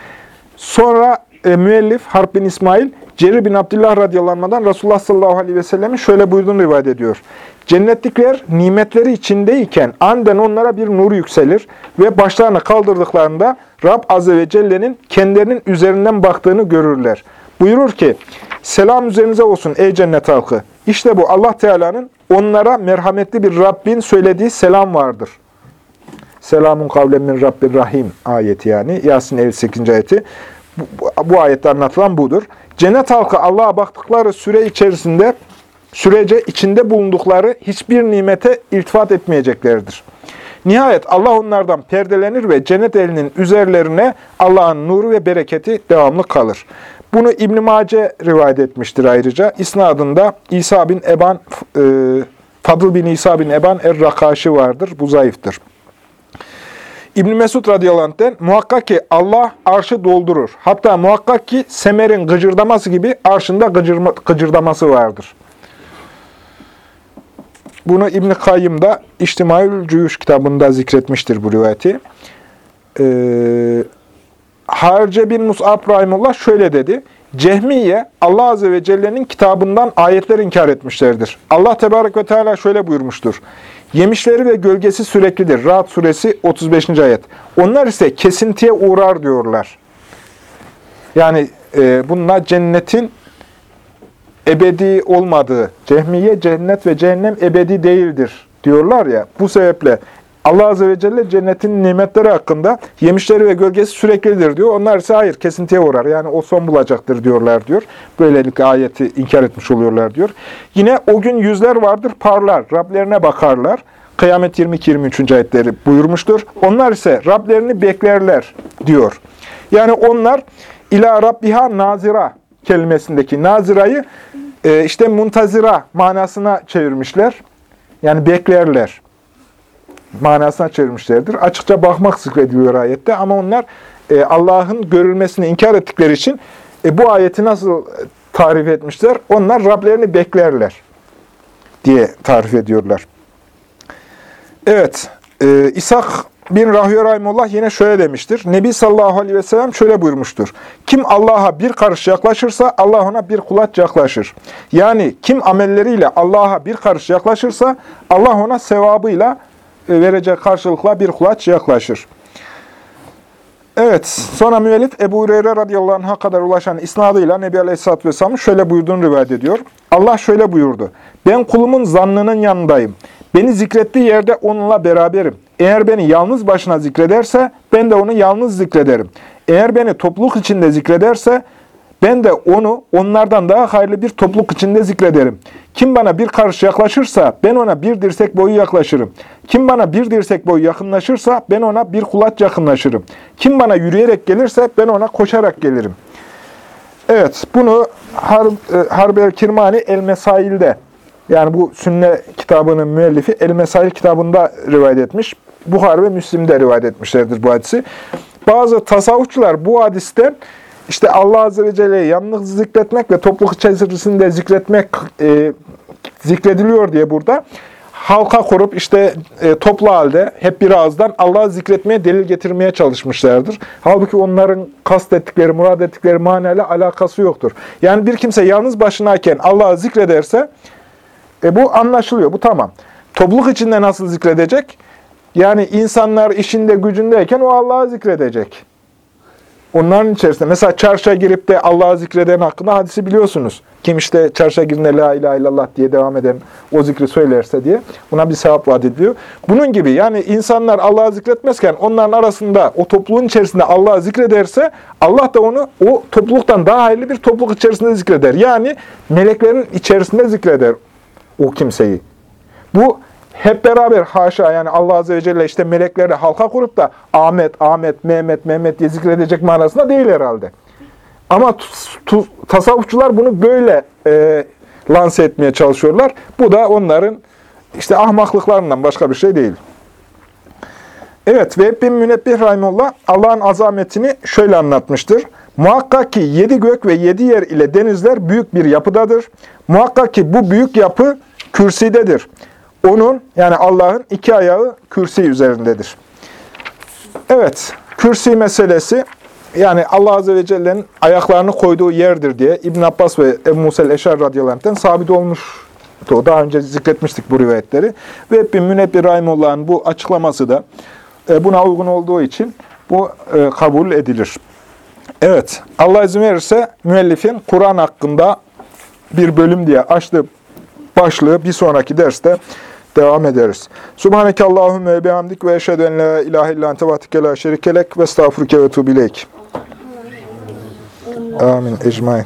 Speaker 1: Sonra e, müellif Harp bin İsmail, Cerir bin Abdullah radıyallahu Resulullah sallallahu aleyhi ve sellemin şöyle buyurduğunu rivayet ediyor. Cennetlikler nimetleri içindeyken anden onlara bir nur yükselir ve başlarını kaldırdıklarında Rab Azze ve Celle'nin kendilerinin üzerinden baktığını görürler. Buyurur ki, selam üzerinize olsun ey cennet halkı. İşte bu Allah Teala'nın onlara merhametli bir Rabbin söylediği selam vardır. Selamun kavlen min Rabbir Rahim ayeti yani. Yasin 58. ayeti. Bu, bu, ayette anlatılan budur. Cennet halkı Allah'a baktıkları süre içerisinde sürece içinde bulundukları hiçbir nimete iltifat etmeyeceklerdir. Nihayet Allah onlardan perdelenir ve cennet elinin üzerlerine Allah'ın nuru ve bereketi devamlı kalır. Bunu İbn Mace rivayet etmiştir ayrıca. İsnadında İsa bin Eban e, Fadıl bin İsa bin Eban er-Rakaşi vardır. Bu zayıftır. İbn Mesud radıyallahu anh'ten muhakkak ki Allah arşı doldurur. Hatta muhakkak ki semerin gıcırdaması gibi arşında gıcırdaması vardır. Bunu İbn-i Kayyım da İçtimaül Cüyüş kitabında zikretmiştir bu rivayeti. Ee, Harce bin Mus'ab Rahimullah şöyle dedi. Cehmiye Allah Azze ve Celle'nin kitabından ayetler inkar etmişlerdir. Allah Tebarek ve Teala şöyle buyurmuştur. Yemişleri ve gölgesi süreklidir. Rahat suresi 35. ayet. Onlar ise kesintiye uğrar diyorlar. Yani e, bunlar cennetin ebedi olmadığı, cehmiye cennet ve cehennem ebedi değildir diyorlar ya. Bu sebeple Allah Azze ve Celle cennetin nimetleri hakkında yemişleri ve gölgesi süreklidir diyor. Onlar ise hayır kesintiye uğrar. Yani o son bulacaktır diyorlar diyor. Böylelikle ayeti inkar etmiş oluyorlar diyor. Yine o gün yüzler vardır parlar. Rablerine bakarlar. Kıyamet 22-23. ayetleri buyurmuştur. Onlar ise Rablerini beklerler diyor. Yani onlar ila Rabbiha nazira kelimesindeki nazirayı e, işte muntazira manasına çevirmişler. Yani beklerler manasına çevirmişlerdir. Açıkça bakmak zikrediliyor ayette ama onlar e, Allah'ın görülmesini inkar ettikleri için e, bu ayeti nasıl tarif etmişler? Onlar Rablerini beklerler diye tarif ediyorlar. Evet, e, İshak bin Rahüye Rahimullah yine şöyle demiştir. Nebi sallallahu aleyhi ve sellem şöyle buyurmuştur. Kim Allah'a bir karış yaklaşırsa Allah ona bir kulaç yaklaşır. Yani kim amelleriyle Allah'a bir karış yaklaşırsa Allah ona sevabıyla verecek karşılıkla bir kulaç yaklaşır. Evet, sonra müellif Ebu Hureyre radıyallahu anh'a kadar ulaşan isnadıyla Nebi Aleyhisselatü Vesselam'ın şöyle buyurduğunu rivayet ediyor. Allah şöyle buyurdu. Ben kulumun zannının yanındayım. Beni zikrettiği yerde onunla beraberim. Eğer beni yalnız başına zikrederse ben de onu yalnız zikrederim. Eğer beni topluluk içinde zikrederse ben de onu onlardan daha hayırlı bir topluluk içinde zikrederim. Kim bana bir karış yaklaşırsa ben ona bir dirsek boyu yaklaşırım. Kim bana bir dirsek boyu yakınlaşırsa ben ona bir kulaç yakınlaşırım. Kim bana yürüyerek gelirse ben ona koşarak gelirim. Evet, bunu Har e, Harber Kirmani El Mesail'de yani bu sünne kitabının müellifi El Mesail kitabında rivayet etmiş. Buhar ve Müslim'de rivayet etmişlerdir bu hadisi. Bazı tasavvufçular bu hadisten işte Allah Azze ve Celle'yi yalnız zikretmek ve topluluk içerisinde zikretmek e, zikrediliyor diye burada halka kurup işte e, toplu halde hep bir ağızdan Allah'ı zikretmeye, delil getirmeye çalışmışlardır. Halbuki onların kastettikleri, murad ettikleri manayla alakası yoktur. Yani bir kimse yalnız başınayken Allah'ı zikrederse e, bu anlaşılıyor, bu tamam. Topluluk içinde nasıl zikredecek? Yani insanlar işinde gücündeyken o Allah'ı zikredecek. Onların içerisinde mesela çarşıya girip de Allah'ı zikreden hakkında hadisi biliyorsunuz. Kim işte çarşıya girdiğinde la ilahe illallah diye devam eden o zikri söylerse diye buna bir sevap vaat ediliyor. Bunun gibi yani insanlar Allah'ı zikretmezken onların arasında o topluluğun içerisinde Allah'ı zikrederse Allah da onu o topluluktan daha hayırlı bir topluluk içerisinde zikreder. Yani meleklerin içerisinde zikreder o kimseyi. Bu hep beraber haşa yani Allah Azze ve Celle işte melekleri halka kurup da Ahmet, Ahmet, Mehmet, Mehmet diye zikredecek manasında değil herhalde. Ama tasavvufçular bunu böyle e, lanse etmeye çalışıyorlar. Bu da onların işte ahmaklıklarından başka bir şey değil. Evet, Vehb bin Münebbih Rahimullah Allah'ın azametini şöyle anlatmıştır. Muhakkak ki yedi gök ve yedi yer ile denizler büyük bir yapıdadır. Muhakkak ki bu büyük yapı kürsidedir. Onun yani Allah'ın iki ayağı kürsi üzerindedir. Evet, kürsi meselesi yani Allah Azze ve Celle'nin ayaklarını koyduğu yerdir diye İbn Abbas ve Ebu Musel Eşar radıyallahu anh'ten sabit olmuştu. Daha önce zikretmiştik bu rivayetleri. Ve Ebbin Münebbir Rahimullah'ın bu açıklaması da e, buna uygun olduğu için bu e, kabul edilir. Evet, Allah izin verirse müellifin Kur'an hakkında bir bölüm diye açtığı başlığı bir sonraki derste devam ederiz. Subhaneke Allahümme ve bihamdik ve eşhedü la ilahe illa ente vahdike la şerikelek ve estağfurüke ve tuğbileyk. Amin. Ecmain.